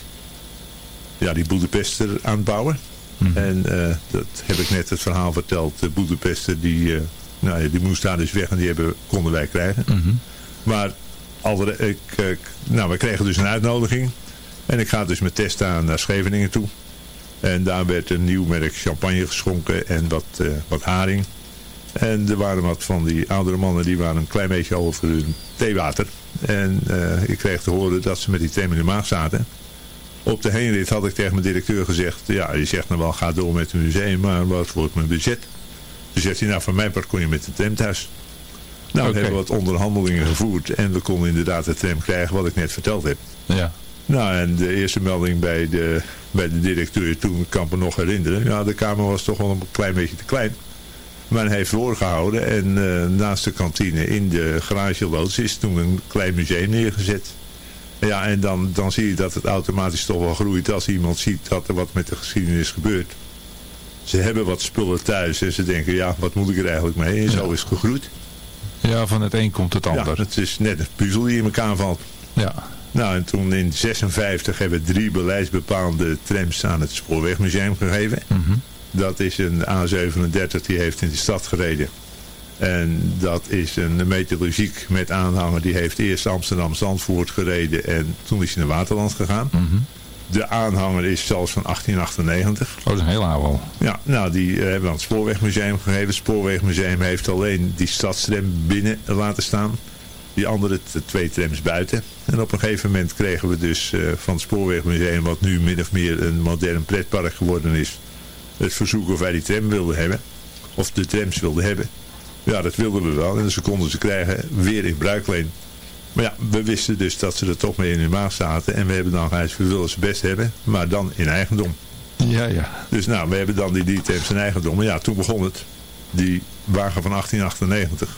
ja, die Boedapester aan het bouwen. En eh, dat heb ik net het verhaal verteld. De Boedapester, die, eh, nou, ja, die moest daar dus weg en die hebben, konden wij krijgen. Mhm. Maar ik, ik- nou, we kregen dus een uitnodiging. En ik ga dus met Testa naar Scheveningen toe. En daar werd een nieuw merk champagne geschonken en wat, eh, wat haring. En er waren wat van die oudere mannen die waren een klein beetje over hun theewater. En eh, ik kreeg te horen dat ze met die tram in de maag zaten. Op de heenrit had ik tegen mijn directeur gezegd, ja, je zegt nou wel, ga door met het museum, maar wat wordt mijn budget? Toen zegt hij, nou, van mijn part kon je met de tram thuis. Nou, we Oké. hebben wat onderhandelingen gevoerd en we konden inderdaad de tram krijgen wat ik net verteld heb. Ja. Nou, en de eerste melding bij de, bij de directeur toen, ik kan me nog herinneren. Ja, de kamer was toch wel een klein beetje te klein. Hij heeft voorgehouden en eh, naast de kantine in de garageloods is toen een klein museum neergezet. Ja, en dan, dan zie je dat het automatisch toch wel groeit als iemand ziet dat er wat met de geschiedenis gebeurt. Ze hebben wat spullen thuis en ze denken, ja, wat moet ik er eigenlijk mee? En zo is het gegroeid. ja, van het een komt het Ja, ander. het is net een puzzel die in elkaar valt. Ja. Nou, en toen in 56 hebben we drie beleidsbepaalde trams aan het Spoorwegmuseum gegeven. Mhm. Dat is een A37 die heeft in de stad gereden. En dat is een metallurgiek met aanhanger. Die heeft eerst Amsterdam-Zandvoort gereden en toen is hij naar Waterland gegaan. Mhm. De aanhanger is zelfs van 1898. Oh, dat is een heel oude. Ja, nou die eh, hebben we aan het Spoorwegmuseum gegeven. Het Spoorwegmuseum heeft alleen die stadstram binnen laten staan. Die andere twee trams buiten. En op een gegeven moment kregen we dus eh, van het Spoorwegmuseum, wat nu min of meer een modern pretpark geworden is, het verzoek of wij die tram wilden hebben. Of de trams wilden hebben. Ja, dat wilden we wel. En ze konden ze krijgen weer in bruikleen. Maar ja, we wisten dus dat ze er toch mee in hun maag zaten. En we hebben dan gezegd, we willen ze best hebben, maar dan in eigendom. Ja, ja. Dus nou, we hebben dan die trams in eigendom. Maar ja, toen begon het. Die wagen van 1898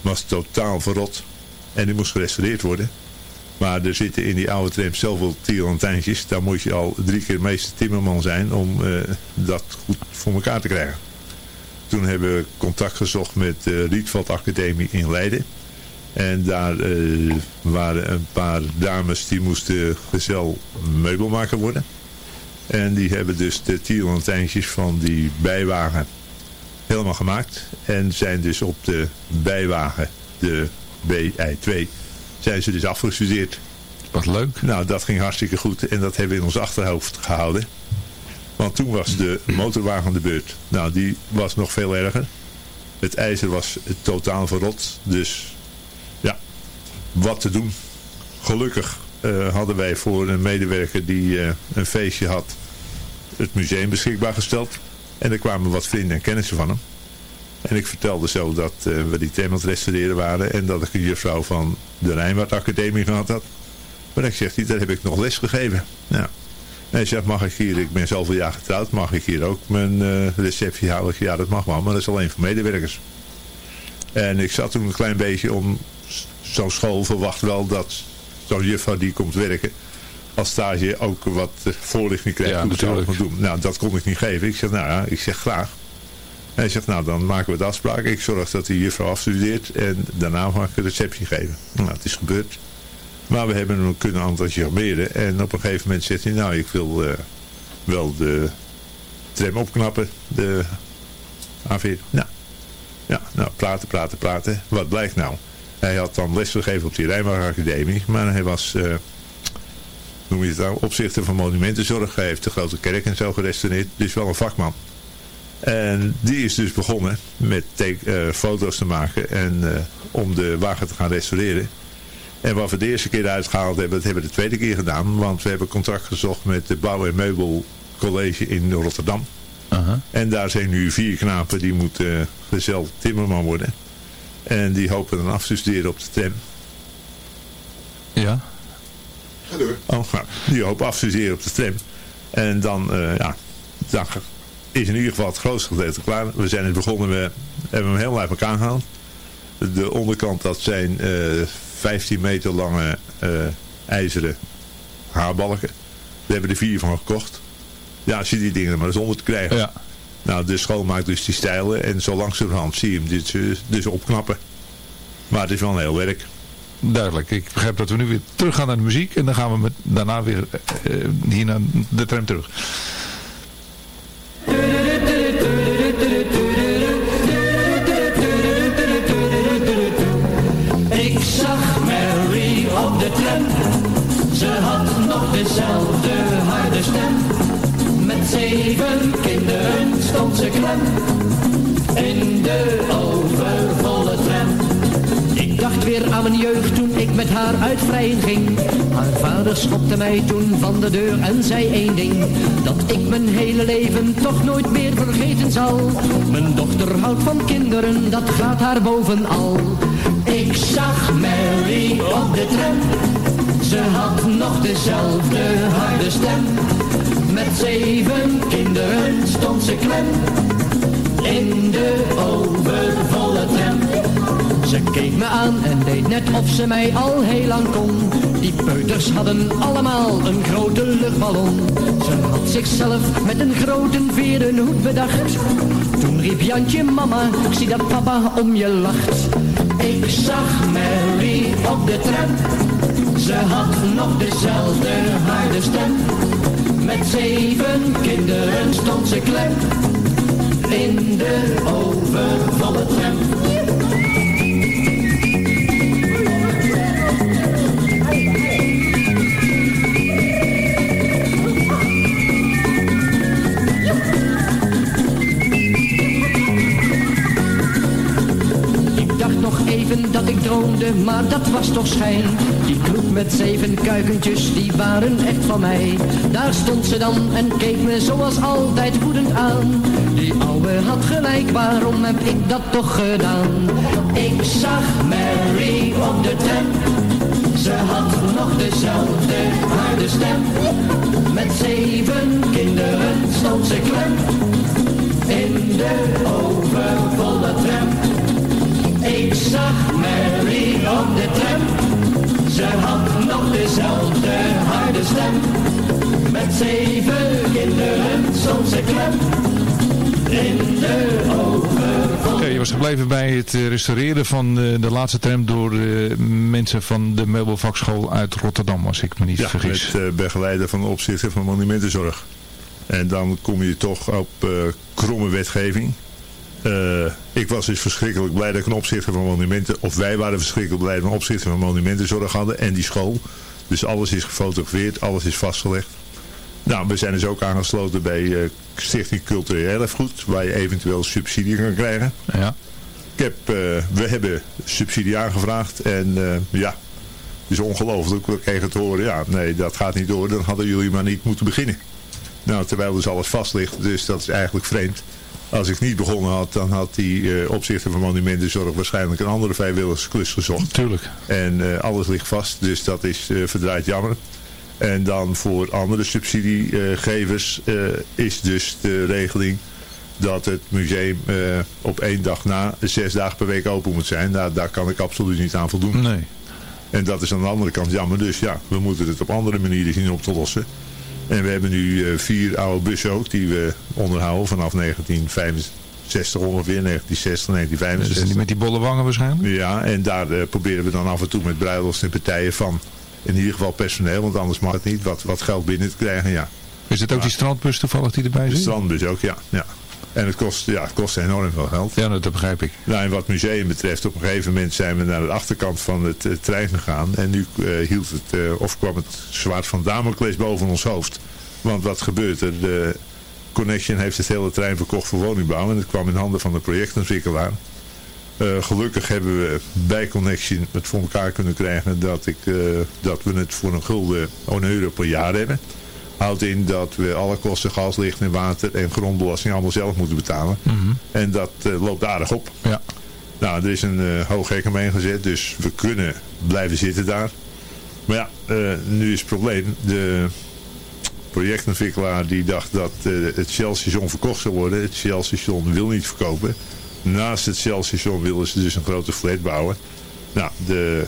was totaal verrot. En die moest gerestaureerd worden. Maar er zitten in die oude trams zoveel tierlantijntjes. Daar moet je al drie keer meester timmerman zijn om eh, dat goed voor elkaar te krijgen. Toen hebben we contact gezocht met de Rietveld Academie in Leiden. En daar eh, waren een paar dames die moesten gezel meubelmaker worden. En die hebben dus de tierlantijntjes van die bijwagen helemaal gemaakt. En zijn dus op de bijwagen, de BI2, zijn ze dus afgestudeerd. Wat leuk. Nou, dat ging hartstikke goed en dat hebben we in ons achterhoofd gehouden. Want toen was de motorwagen de beurt. Nou, die was nog veel erger. Het ijzer was totaal verrot. Dus ja, wat te doen. Gelukkig uh, hadden wij voor een medewerker die uh, een feestje had het museum beschikbaar gesteld. En er kwamen wat vrienden en kennissen van hem. En ik vertelde zo dat uh, we die thema restaureren waren. En dat ik een juffrouw van de Rijnwaard Academie gehad had. Maar ik zeg, daar heb ik nog les gegeven. Nou, hij zegt, mag ik hier, ik ben zoveel jaar getrouwd, mag ik hier ook mijn uh, receptie houden? Ja, dat mag wel, maar dat is alleen voor medewerkers. En ik zat toen een klein beetje om, zo'n school verwacht wel dat zo'n juffrouw die komt werken, als stage ook wat voorlichting krijgt. Ja, natuurlijk. Doen. Nou, dat kon ik niet geven. Ik zeg, nou ja, ik zeg graag. Hij zegt, nou dan maken we de afspraak. Ik zorg dat die juffrouw afstudeert en daarna mag ik een receptie geven. Nou, het is gebeurd. Maar we hebben hem kunnen enthousiasmeren. En op een gegeven moment zegt hij, nou ik wil uh, wel de tram opknappen. De A4. Nou, ja, nou, praten, praten, praten. Wat blijkt nou? Hij had dan les gegeven op die Rijnwagen Academie. Maar hij was, uh, noem je het nou, opzichter van monumentenzorg. Hij heeft de grote kerk en zo gerestaureerd. Dus wel een vakman. En die is dus begonnen met uh, foto's te maken en uh, om de wagen te gaan restaureren. En wat we de eerste keer uitgehaald hebben, dat hebben we de tweede keer gedaan. Want we hebben contact gezocht met de Bouw- en Meubelcollege in Rotterdam. Uh -huh. En daar zijn nu vier knapen die moeten uh, gezeld timmerman worden. En die hopen dan af te studeren op de tram. Ja. Ga door. Oh, nou, die hopen af te studeren op de tram. En dan, ja, dan is in ieder geval het grootste gedeelte klaar. We zijn het begonnen, we hebben hem helemaal uit elkaar gehaald. De onderkant, dat zijn uh, 15 meter lange uh, ijzeren haarbalken. We hebben er vier van gekocht. Ja, als je die dingen maar zonder te krijgen. Ja. Nou, de school maakt dus die stijlen en zo langzamerhand zie je hem dus, dus opknappen. Maar het is wel een heel werk. Duidelijk. Ik begrijp dat we nu weer terug gaan naar de muziek en dan gaan we met, daarna weer hier naar de tram terug. Ik zag Mary op de tram. Ze had nog dezelfde harde stem. Met zeven kinderen stond ze klem. In de overvolle tram. Ik dacht weer aan mijn jeugd toen ik met haar uit ging. Haar vader schopte mij toen van de deur en zei één ding. Mijn hele leven toch nooit meer vergeten zal. Mijn dochter houdt van kinderen, dat gaat haar bovenal. Ik zag Mary op de tram. Ze had nog dezelfde harde stem. Met zeven kinderen stond ze klem. In de overvolle tram. Ze keek me aan en deed net of ze mij al heel lang kon. Die peuters hadden allemaal een grote luchtballon. Ze zichzelf met een grote veren hoed bedacht. Toen riep Jantje mama, ik zie dat papa om je lacht. Ik zag Mary op de tram. Ze had nog dezelfde harde stem. Met zeven kinderen stond ze klem. In de overvolle tram. even dat maar dat was toch schijn. Die kroeg met zeven kuikentjes, die waren echt van mij. Daar stond ze dan en keek me zoals altijd woedend aan. Die ouwe had gelijk, waarom heb ik dat toch gedaan? Ik zag Mary op de tram. Ze had nog dezelfde harde stem. Met zeven kinderen stond ze klem in de ogen zag Mary op de tram. Ze had nog dezelfde harde stem. Met zeven kinderen ze klem. In de ogen Oké, je was gebleven bij het eh, restaureren van eh, de laatste tram door eh, mensen van de meubelvakschool uit Rotterdam, als ik me niet Ja, vergis. met uh, begeleider van de opzichter van monumentenzorg. En dan kom je toch op uh, kromme wetgeving. Uh, ik was dus verschrikkelijk blij dat ik een opzichter van monumenten, of wij waren verschrikkelijk blij dat we een opzichter van monumentenzorg hadden en die school. Dus alles is gefotografeerd, alles is vastgelegd. Nou, we zijn dus ook aangesloten bij uh, Stichting Cultureel Erfgoed, waar je eventueel subsidie kan krijgen. Ja. Ik heb, uh, we hebben subsidie aangevraagd en ja, het is ongelooflijk. We kregen te horen, ja, nee, dat gaat niet door, dan hadden jullie maar niet moeten beginnen. Nou, terwijl dus alles vast ligt, dus dat is eigenlijk vreemd. Als ik niet begonnen had, dan had die uh, opzichter van monumentenzorg waarschijnlijk een andere vrijwilligersklus gezocht. Tuurlijk. En uh, alles ligt vast, dus dat is uh, verdraaid jammer. En dan voor andere subsidiegevers is dus de regeling dat het museum op één dag na zes dagen per week open moet zijn. Nou, daar kan ik absoluut niet aan voldoen. Nee. En dat is aan de andere kant jammer. Dus ja, we moeten het op andere manieren zien op te lossen. En we hebben nu uh, vier oude bussen ook die we onderhouden vanaf 1965 ongeveer, 1960, 1965. Dus die met die bolle wangen waarschijnlijk? Ja, en daar uh, proberen we dan af en toe met bruiloft en partijen van in ieder geval personeel, want anders mag het niet, wat, wat geld binnen te krijgen, ja. Is het ook die strandbus toevallig die erbij zit? De strandbus ook, ja. ja. En het kost, ja, het kost enorm veel geld. Ja, dat begrijp ik. Nou, en wat museum betreft, op een gegeven moment zijn we naar de achterkant van het uh, trein gegaan. En nu uh, hield het, uh, of kwam het zwaard van Damocles boven ons hoofd. Want wat gebeurt er? De Connection heeft het hele trein verkocht voor woningbouw. En het kwam in handen van de projectontwikkelaar. gelukkig hebben we bij Connection het voor elkaar kunnen krijgen dat, ik, dat we het voor een gulden, een euro per jaar hebben houdt in dat we alle kosten gas, licht en water en grondbelasting allemaal zelf moeten betalen. Mm -hmm. En dat uh, loopt aardig op. Ja. Nou, er is een uh, hooghek omheen gezet, dus we kunnen blijven zitten daar. Maar ja, uh, nu is het probleem. De projectontwikkelaar die dacht dat het Shell-station verkocht zou worden. Het Shell-station wil niet verkopen. Naast het Shell-station willen ze dus een grote flat bouwen. Nou, de,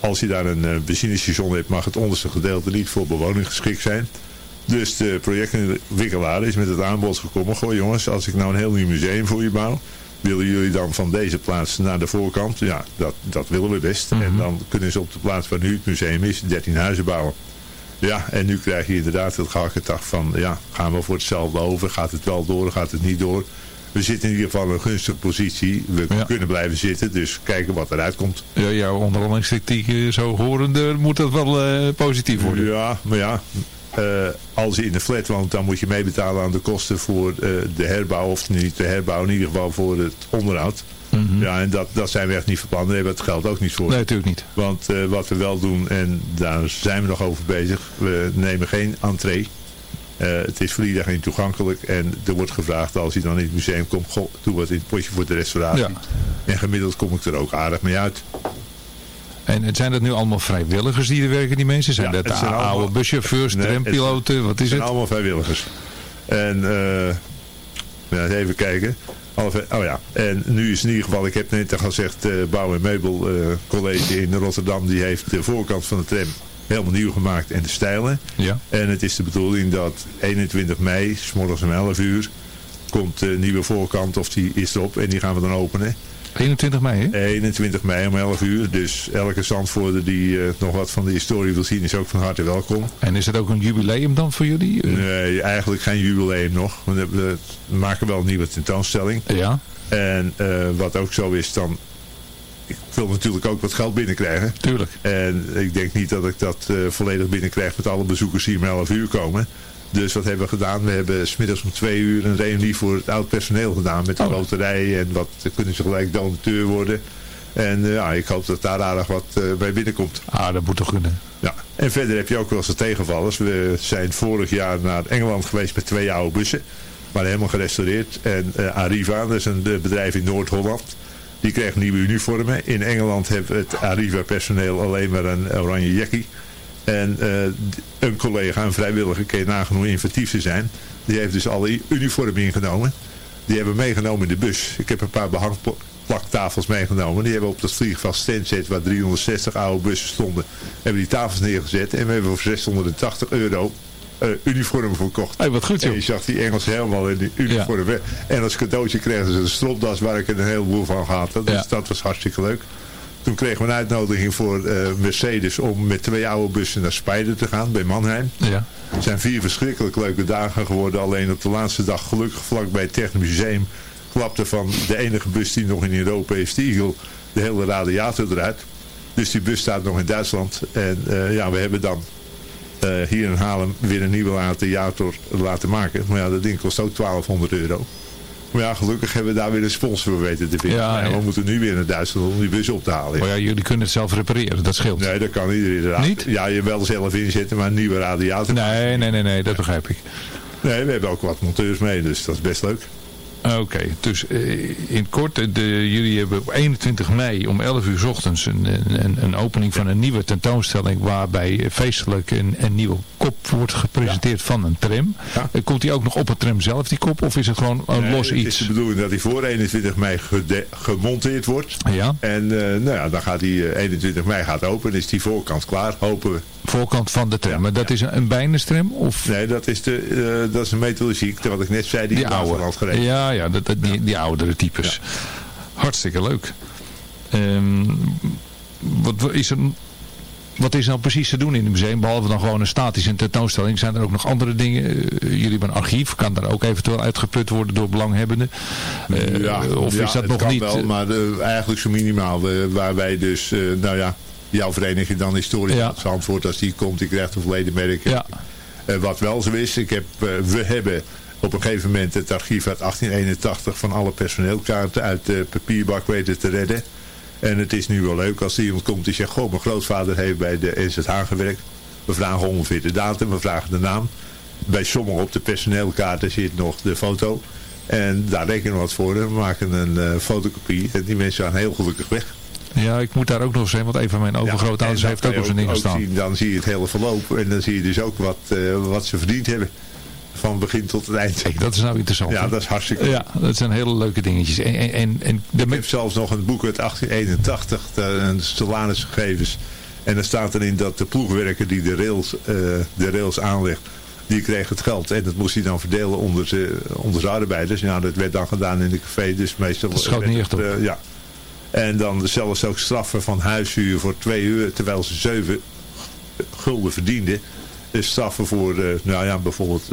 als je daar een uh, benzinestation hebt, mag het onderste gedeelte niet voor bewoning geschikt zijn. Dus de projectontwikkelaar is met het aanbod gekomen. Goh jongens, als ik nou een heel nieuw museum voor je bouw, willen jullie dan van deze plaats naar de voorkant? Ja, dat, dat willen we best. Mm -hmm. En dan kunnen ze op de plaats waar nu het museum is, 13 huizen bouwen. Ja, en nu krijg je inderdaad het gehakketag van, ja, gaan we voor hetzelfde over? Gaat het wel door? Gaat het niet door? We zitten in ieder geval in een gunstige positie. We ja. kunnen blijven zitten, dus kijken wat eruit komt. Ja, jouw onderhandelingstactiek zo horende moet dat wel uh, positief worden. Ja, maar ja, uh, als je in de flat woont, dan moet je meebetalen aan de kosten voor uh, de herbouw. Of niet de herbouw, in ieder geval voor het onderhoud. Mhm. Mm -hmm. Ja, en dat, dat zijn we echt niet van plan. Daar hebben we het geld ook niet voor. Nee, natuurlijk niet. Want wat we wel doen, en daar zijn we nog over bezig. We nemen geen entree. Uh, het is voor iedereen toegankelijk en er wordt gevraagd als je dan in het museum komt, goh, doe wat in het potje voor de restauratie. Ja. En gemiddeld kom ik er ook aardig mee uit. En zijn dat nu allemaal vrijwilligers die er werken, die mensen? Zijn ja, dat zijn oude allemaal, buschauffeurs, nee, trampiloten, wat is het? zijn allemaal vrijwilligers. En uh, ja, even kijken. Oh ja, en nu is in ieder geval, ik heb net al gezegd, uh, Bouw en Meubel uh, College in Rotterdam, die heeft de voorkant van de tram helemaal nieuw gemaakt en de stijlen. Ja. En het is de bedoeling dat 21 mei, s morgens om 11 uur, komt de nieuwe voorkant of die is erop en die gaan we dan openen. 21 mei, hè? 21 mei om 11 uur. Dus elke zandvoerder die uh, nog wat van de historie wil zien is ook van harte welkom. En is het ook een jubileum dan voor jullie? Nee, eigenlijk geen jubileum nog. We, we maken wel een nieuwe tentoonstelling. Ja. En uh, wat ook zo is dan wil natuurlijk ook wat geld binnenkrijgen. Tuurlijk. En ik denk niet dat ik dat uh, volledig binnenkrijg met alle bezoekers die om 11 uur komen. Dus wat hebben we gedaan? We hebben smiddags om twee uur een reunie voor het oud personeel gedaan. Met de Oh. loterij en wat kunnen ze gelijk donateur worden. En uh, ja, ik hoop dat daar aardig wat uh, bij binnenkomt. Ah, dat moet toch kunnen. Ja. En verder heb je ook wel eens de tegenvallers. We zijn vorig jaar naar Engeland geweest met twee oude bussen. Maar helemaal gerestaureerd. En Arriva, dat is een bedrijf in Noord-Holland. Die kreeg nieuwe uniformen. In Engeland heeft het Arriva personeel alleen maar een oranje jackie. En uh, een collega, een vrijwilliger, nagaan hoe inventief ze zijn. Die heeft dus alle uniformen ingenomen. Die hebben meegenomen in de bus. Ik heb een paar plaktafels meegenomen. Die hebben op dat vliegveld Stanset, waar 360 oude bussen stonden, hebben die tafels neergezet. En we hebben voor 680 euro uniformen verkocht. Hey, wat goed En joh. je zag die Engelsen helemaal in die uniformen. En als cadeautje kregen ze een stropdas waar ik er een heleboel van gehad had. Dus Ja. dat was hartstikke leuk. Toen kregen we een uitnodiging voor eh, Mercedes om met twee oude bussen naar Spijden te gaan bij Mannheim. Ja. Het zijn vier verschrikkelijk leuke dagen geworden. Alleen op de laatste dag gelukkig vlak bij het Technisch Museum klapte van de enige bus die nog in Europa is, de Eagle, de hele radiator eruit. Dus die bus staat nog in Duitsland. En eh, ja, we hebben dan eh, hier in Haarlem weer een nieuwe radiator laten maken. Maar ja, dat ding kost ook 1200 euro. Maar ja, gelukkig hebben we daar weer een sponsor voor weten te vinden. Ja. We moeten nu weer naar Duitsland om die bus op te halen. Maar ja, jullie kunnen het zelf repareren, dat scheelt. Nee, dat kan iedereen inderdaad. Niet? Ja, je wel zelf inzetten, maar een nieuwe radiator. Nee, nee, nee, nee, dat begrijp ik. Nee, we hebben ook wat monteurs mee, dus dat is best leuk. Oké, dus eh, in kort, de, jullie hebben op 21 mei om 11 uur 's ochtends een, een, een opening van een nieuwe tentoonstelling waarbij feestelijk een, een nieuwe kop wordt gepresenteerd van een tram. Ja. Eh, Komt die ook nog op het tram zelf, die kop, of is het gewoon een Nee, los Het iets? is de bedoeling dat hij voor 21 mei gemonteerd wordt. Ja, En eh, nou ja, dan gaat eh, 21 mei gaat open. Is die voorkant klaar, hopen we. voorkant van de tram. Maar dat is een, een bijnestram of Nee, dat is, de, eh, dat is een metallurgiek, wat ik net zei, die, die oude? gereden. Ja, ja, dat, dat, die, die oudere types. Hartstikke leuk. Ehm, wat, is er... Wat is nou precies te doen in het museum, behalve dan gewoon een statische tentoonstelling? Zijn er ook nog andere dingen? Eh, jullie hebben een archief, kan daar ook eventueel uitgeput worden door belanghebbenden? Eh, of ja, is dat nog niet? Wel, maar eh, eigenlijk zo minimaal. waar wij dus, nou ja, jouw vereniging dan historisch Ja. ja. antwoord als die komt, die krijgt een verleden merk. Ja, wat wel zo is, ik heb, we hebben op een gegeven moment het archief uit 1881 van alle personeelkaarten uit de papierbak weten te redden. En het is nu wel leuk als er iemand komt die zegt, goh, mijn grootvader heeft bij de NZH gewerkt. We vragen ongeveer de datum, we vragen de naam. Bij sommigen op de personeelkaarten zit nog de foto. En daar rekenen we wat voor. We maken een eh, fotocopie. En die mensen gaan heel gelukkig weg. ja, ik moet daar ook nog eens heen, want een van mijn overgrootouders heeft ook op zijn ding gestaan. zien, dan zie je het hele verloop. En dan zie je dus ook wat, eh, wat ze verdiend hebben. Van begin tot het eind. Dat is nou interessant. Ja, dat is hartstikke leuk. ja, dat zijn hele leuke dingetjes. En, en, en, en de Ik heb zelfs nog een boek uit 1881, daar een salarisgegevens. En daar staat erin dat de ploegwerker die de rails, eh, de rails aanlegt, die kreeg het geld. En dat moest hij dan verdelen onder zijn onder zijn arbeiders. Ja, dat werd dan gedaan in de café, dus meestal... Dat schoot niet echt op. eh, ja. En dan zelfs ook straffen van huishuur voor twee uur, terwijl ze zeven gulden verdienden. Dus straffen voor, eh, nou ja, bijvoorbeeld...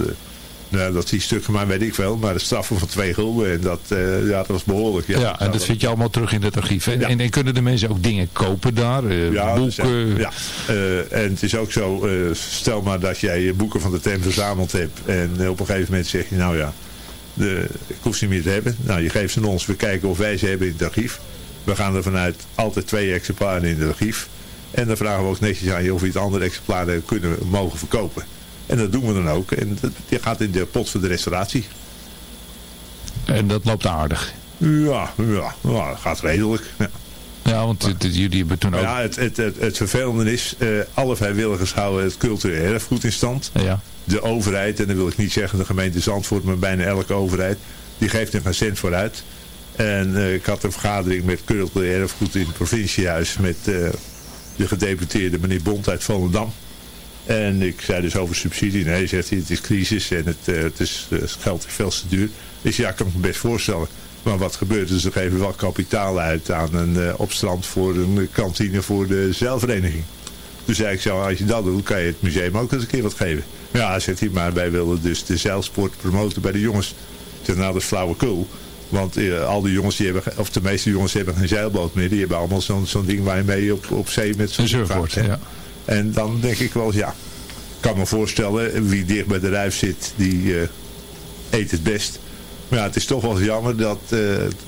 eh, nou, dat die stukken, maar weet ik wel. Maar de straffen van twee gulden. En dat, eh, ja, dat was behoorlijk. Ja, Ja, en dat vind je allemaal terug in het archief. En, Ja. en, en kunnen de mensen ook dingen kopen daar? Eh, Ja, eh, boeken? ja. Eh, en het is ook zo, eh, stel maar dat jij je boeken van de TEM verzameld hebt. En eh, op een gegeven moment zeg je, nou ja, de, ik hoef ze niet meer te hebben. Nou, je geeft ze aan ons, we kijken of wij ze hebben in het archief. We gaan er vanuit altijd twee exemplaren in het archief. En dan vragen we ook netjes aan je of we het andere exemplaren kunnen mogen verkopen. En dat doen we dan ook. En dat, die gaat in de pot voor de restauratie. En dat loopt aardig. Ja, ja, ja dat gaat redelijk. Ja. Ja, want het- het- jullie hebben toen ook... ja, het, het, het, het vervelende is, eh, alle vrijwilligers houden het cultureel erfgoed in stand. Ja, De overheid, en dan wil ik niet zeggen de gemeente Zandvoort, maar bijna elke overheid, die geeft er geen cent voor uit. En eh, ik had een vergadering met cultureel erfgoed in het provinciehuis met eh, de gedeputeerde meneer Bond uit Volendam. En ik zei dus over subsidie. Nee, zegt hij, het is crisis en het, eh, het, is, eh, het geld is veel te duur. Zei, ja, kan ik me best voorstellen. Maar wat gebeurt er? Ze geven wel kapitaal uit aan een uh, opstrand voor een kantine voor de zeilvereniging. Toen zei ik zo, als je dat doet, kan je het museum ook eens een keer wat geven. Ja, zegt hij, maar wij willen dus de zeilsport promoten bij de jongens. Zeg, nou, dat is flauwekul. Want eh, al die jongens, die hebben, of de meeste jongens hebben geen zeilboot meer. Die hebben allemaal zo'n zo'n ding waar je mee op, op zee met zo'n surfboard. hè. Ja. En dan denk ik wel eens, ja, ik kan me voorstellen, wie dicht bij de ruif zit, die eh, eet het best. Maar ja, het is toch wel jammer dat eh,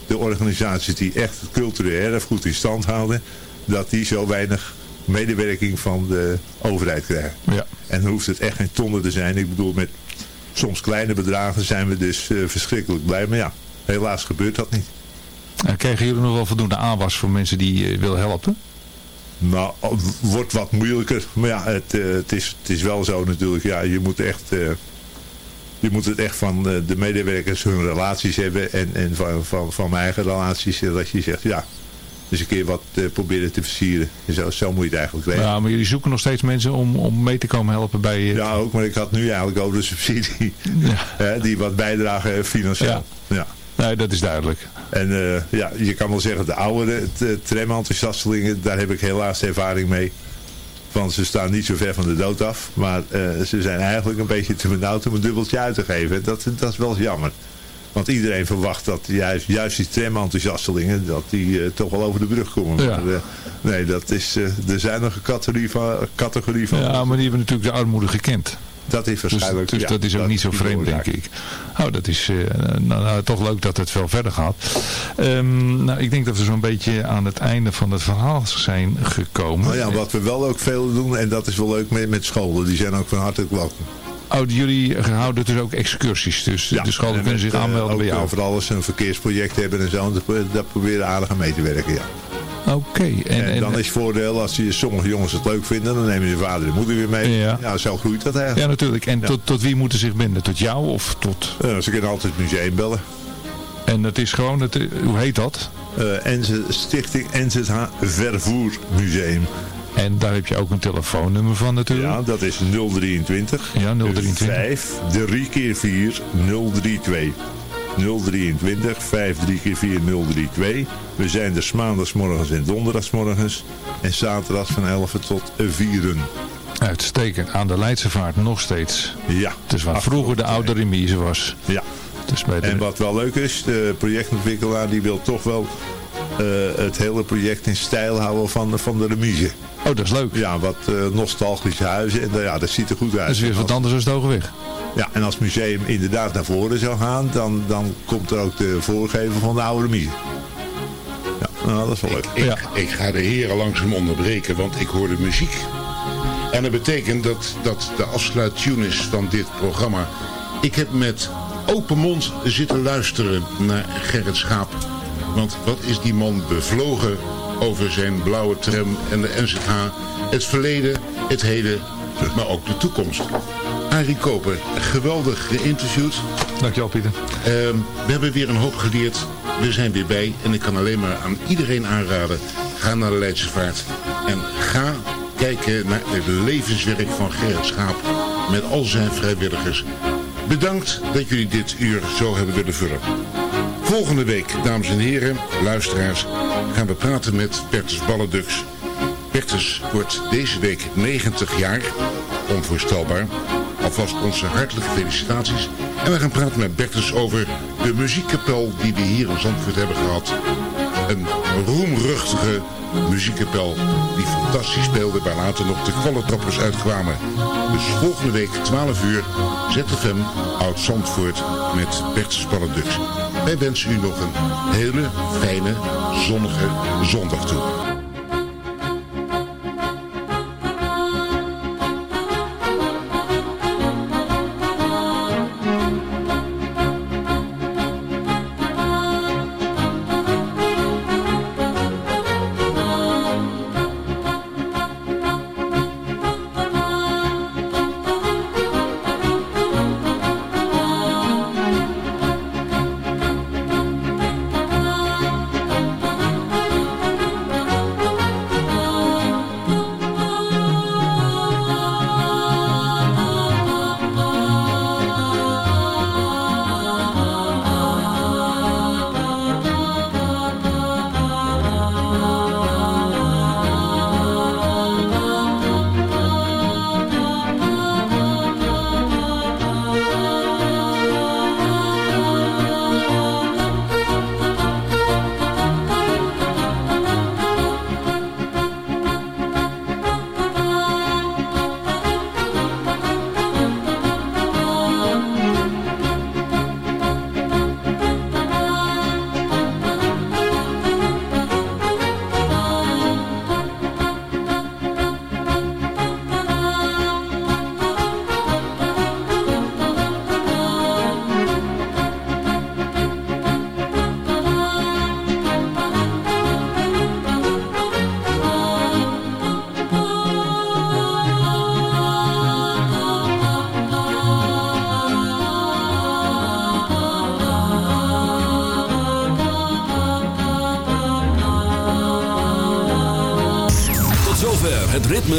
de organisaties die echt het cultureel erfgoed in stand houden, dat die zo weinig medewerking van de overheid krijgen. Ja. En dan hoeft het echt geen tonnen te zijn. Ik bedoel, met soms kleine bedragen zijn we dus eh, verschrikkelijk blij. Maar ja, helaas gebeurt dat niet. En kregen jullie nog wel voldoende aanwas voor mensen die willen helpen? Nou, wordt wat moeilijker. Maar ja, het, eh, het, is, het is wel zo natuurlijk. Ja, je moet echt... eh, je moet het echt van de, de medewerkers hun relaties hebben en, en van, van, van mijn eigen relaties. eh, Dat je zegt, ja, dus een keer wat eh, proberen te versieren. En Zo, zo moet je het eigenlijk weten. Ja, maar jullie zoeken nog steeds mensen om, om mee te komen helpen bij... eh, Ja, ook, maar ik had nu eigenlijk over de subsidie. Hè, die wat bijdragen financieel. Ja. Nee, dat is duidelijk. En eh, ja, je kan wel zeggen, de oudere t- tramenthousiastelingen, daar heb ik helaas ervaring mee. Want ze staan niet zo ver van de dood af. Maar eh, ze zijn eigenlijk een beetje te benauwd om een dubbeltje uit te geven. Dat, dat is wel jammer. Want iedereen verwacht dat juist, juist die tramenthousiastelingen, dat die eh, toch wel over de brug komen. Ja. Maar, eh, nee, dat is de zuinige categorie van. Categorie van Ja, maar die hebben natuurlijk de armoede gekend. Dat is Dus, waarschijnlijk... dus ja, dat is ook niet zo vreemd, denk ik. Oh, dat is eh, nou, nou, toch leuk dat het veel verder gaat. Ehm, nou, ik denk dat we zo'n beetje aan het einde van het verhaal zijn gekomen. Nou ja, wat we wel ook veel doen, en dat is wel leuk met, met scholen, die zijn ook van harte welkom. Oh, jullie houden dus ook excursies. Dus de scholen en kunnen met, zich eh, aanmelden bij jou. Over alles een verkeersproject hebben en zo, dat proberen aardig aan mee te werken, ja. Oké. En, En, en, dan is het voordeel, als die, sommige jongens het leuk vinden, dan nemen je vader en moeder weer mee. Ja. Ja, zo groeit dat eigenlijk. ja, natuurlijk. En Ja. tot, tot wie moeten zich binden? Tot jou of tot... Ze kunnen altijd het museum bellen. En dat is gewoon, het, hoe heet dat? Eh, NZ Stichting NZH Vervoermuseum. En daar heb je ook een telefoonnummer van natuurlijk. Ja, dat is 023. Ja, 023. 5, 3 keer 4, 032. 023, 5, 3 keer 4, 032. We zijn er 's maandags morgens en donderdagsmorgens. En zaterdags van 11 tot 4. Uitstekend. Aan de Leidse Vaart nog steeds. Ja. Dus waar vroeger de oude remise was. Ja. Dus bij de... En wat wel leuk is, de projectontwikkelaar die wil toch wel eh, het hele project in stijl houden van, van de remise. Oh, dat is leuk. Ja, wat eh, nostalgische huizen. En eh, ja, dat ziet er goed uit. Dat is weer wat anders dan de Hogeweg. Ja, en als het museum inderdaad naar voren zou gaan, dan, dan komt er ook de voorgever van de oude remise. Ja, nou, dat is wel leuk. Ik, Ja. ik ga de heren langzaam onderbreken, want ik hoor de muziek. En dat betekent dat dat de afsluittune is van dit programma. Ik heb met open mond zitten luisteren naar Gerrit Schaap. Want wat is die man bevlogen over zijn blauwe tram en de NZH. Het verleden, het heden, maar ook de toekomst. Arie Koper, geweldig geïnterviewd. Dankjewel Pieter. Ehm, we hebben weer een hoop geleerd. We zijn weer bij. En ik kan alleen maar aan iedereen aanraden. Ga naar de Leidse Vaart. En ga kijken naar het levenswerk van Gerrit Schaap. Met al zijn vrijwilligers. Bedankt dat jullie dit uur zo hebben willen vullen. Volgende week, dames en heren, luisteraars, gaan we praten met Bertus Balledux. Bertus wordt deze week 90 jaar. Onvoorstelbaar. Alvast onze hartelijke felicitaties. En we gaan praten met Bertus over de muziekkapel die we hier in Zandvoort hebben gehad. Een roemruchtige muziekkapel die fantastisch speelde, waar later nog de kwallentrappers uitkwamen. Dus volgende week 12 uur ZFM Oud Zandvoort met Bertus Balledux. Wij wensen u nog een hele fijne, zonnige zondag toe.